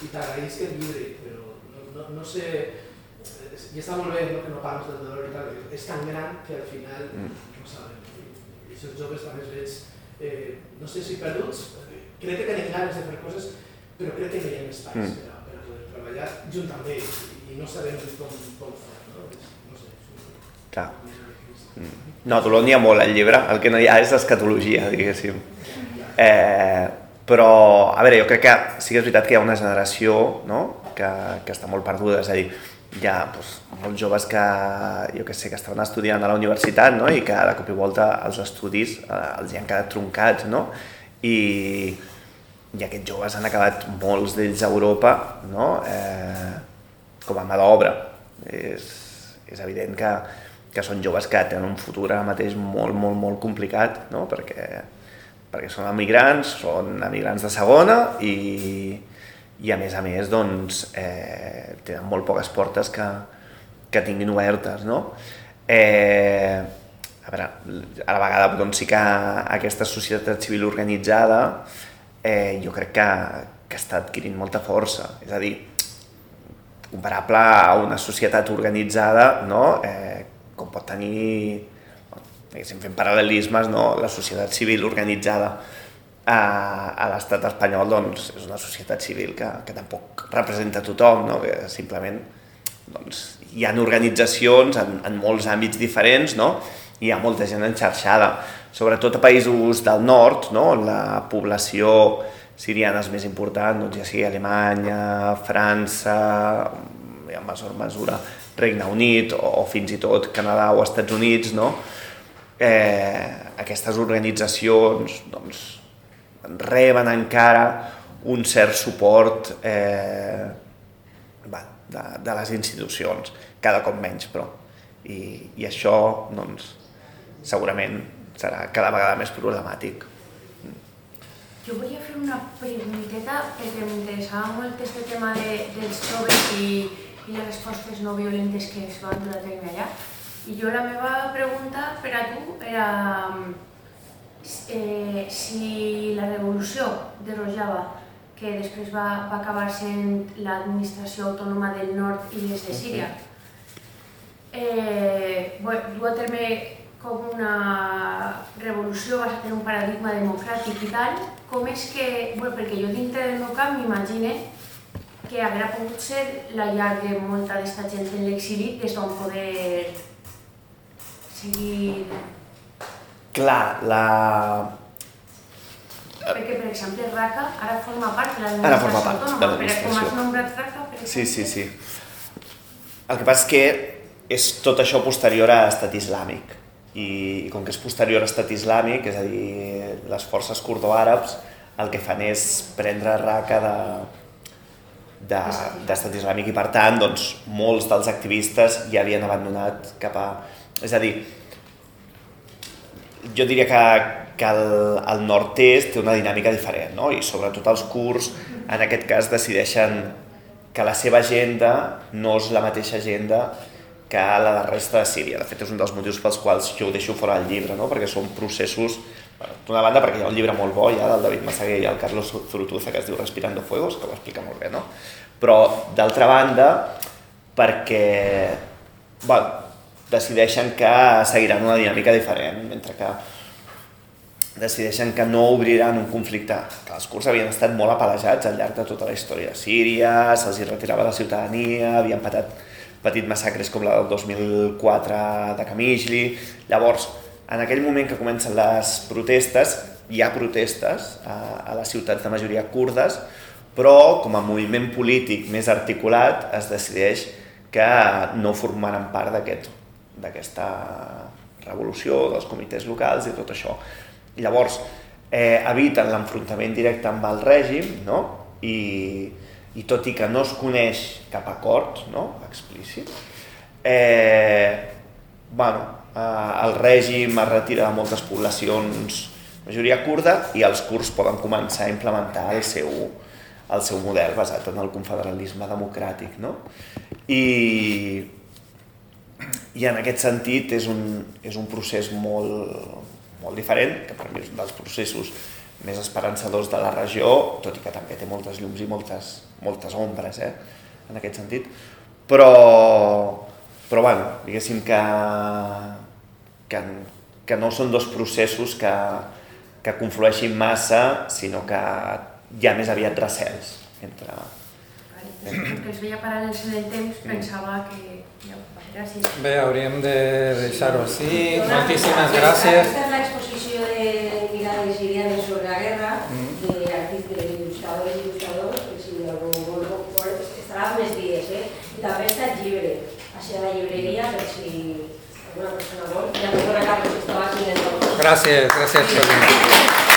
I t'agraïs que el llibre, però no, no, no sé, i està molt bé no, que no parles del dolor i tal, és tan gran que al final mm. no sabem. I els joves també es veig, eh, no sé si perduts, crec que tenen ganes de fer coses, però crec que no hi ha espais mm. per, a, per a poder treballar junt amb ells i no sabem com, com fer, no? no sé, Clar. No, dolor n'hi ha molt al llibre, el que no hi ha és escatologia, diguéssim. Eh, però, a veure, jo crec que sí que és veritat que hi ha una generació no? que, que està molt perduda, és a dir, hi ha doncs, molts joves que, jo que sé, que estaven estudiant a la universitat no? i que de cop i volta els estudis eh, els hi han quedat troncats, no? I, i aquests joves han acabat molts d'ells a Europa no? eh, com a mà d'obra. És, és evident que, que són joves que tenen un futur ara mateix molt, molt, molt complicat, no? perquè, perquè són emigrants, són emigrants de segona i, i a més a més doncs, eh, tenen molt poques portes que, que tinguin obertes. No? Eh, a veure, a la vegada doncs, sí que aquesta societat civil organitzada eh, jo crec que, que està adquirint molta força. És a dir, comparable a una societat organitzada, no? eh, com pot tenir, diguéssim, fent paral·lelismes, no? la societat civil organitzada a, a l'estat espanyol doncs, és una societat civil que, que tampoc representa tothom, no? que simplement doncs, hi ha organitzacions en, en molts àmbits diferents, no? hi ha molta gent enxarxada sobretot a països del nord, no? on la població siriana és més important, doncs ja sigui Alemanya, França, en major mesura Regne Unit o, o fins i tot Canadà o Estats Units, no? eh, aquestes organitzacions doncs, reben encara un cert suport eh, va, de, de les institucions, cada cop menys, però. I, i això, doncs, segurament serà cada vegada més problemàtic. Jo volia fer una pregunteta perquè m'interessava molt aquest tema de, dels joves i, i les respostes no violentes que es van dur a terme allà. I jo la meva pregunta per a tu era eh, si la revolució de Rojava, que després va, va acabar sent l'administració autònoma del nord i les de Síria, eh, bueno, du a terme com una revolució basada en un paradigma democràtic i tal, com és que, bueno, perquè jo dintre del meu camp m'imagine que haurà pogut ser la llar de molta d'esta gent en l'exili des d'on poder seguir... Clar, la... Perquè, per exemple, RACA ara forma part de l'administració Ara forma part de l'administració. Com has nombrat RACA, per exemple. Sí, sí, sí. El que passa és que és tot això posterior a estat islàmic i, i com que és posterior a estat islàmic, és a dir, les forces curdo-àrabs el que fan és prendre raca de, d'estat islàmic i per tant doncs, molts dels activistes ja havien abandonat cap a... És a dir, jo diria que, que el, el nord-est té una dinàmica diferent no? i sobretot els curts en aquest cas decideixen que la seva agenda no és la mateixa agenda que la de resta de Síria. De fet, és un dels motius pels quals jo ho deixo fora del llibre, no? perquè són processos, d'una banda perquè hi ha un llibre molt bo ja del David Massaguer i el Carlos Zurutuza que es diu Respirando Fuegos, que ho explica molt bé, no? però d'altra banda perquè bueno, decideixen que seguiran una dinàmica diferent, mentre que decideixen que no obriran un conflicte, que els curts havien estat molt apalejats al llarg de tota la història de Síria, se'ls retirava la ciutadania, havien patat patit massacres com la del 2004 de Camishli. Llavors, en aquell moment que comencen les protestes, hi ha protestes a, a les ciutats de majoria kurdes, però com a moviment polític més articulat es decideix que no formaran part d'aquesta revolució, dels comitès locals i tot això. Llavors, eh, eviten l'enfrontament directe amb el règim no? i, i tot i que no es coneix cap acord no? explícit, eh, bueno, eh, el règim es retira de moltes poblacions majoria kurda i els kurds poden començar a implementar el seu, el seu model basat en el confederalisme democràtic. No? I, I en aquest sentit és un, és un procés molt, molt diferent, que per mi és un dels processos més esperançadors de la regió, tot i que també té moltes llums i moltes, moltes ombres, eh? en aquest sentit. Però, però bueno, diguéssim que, que, que no són dos processos que, que conflueixin massa, sinó que hi ha més aviat recels entre... Vale, que els veia paral·lels en el temps, pensava que... Ja, gràcies. Bé, hauríem de deixar-ho així. Moltíssimes gràcies. Aquesta és l'exposició de mirades sirianes sobre la guerra, Mm. d'artistes, il·lustradors i il·lustradors, que si algú vol, vol, estarà més dies, eh? I també està el llibre, així a la llibreria, per si alguna persona vol. Ja no recordo que estava siguent. Gràcies, gràcies, Xavi.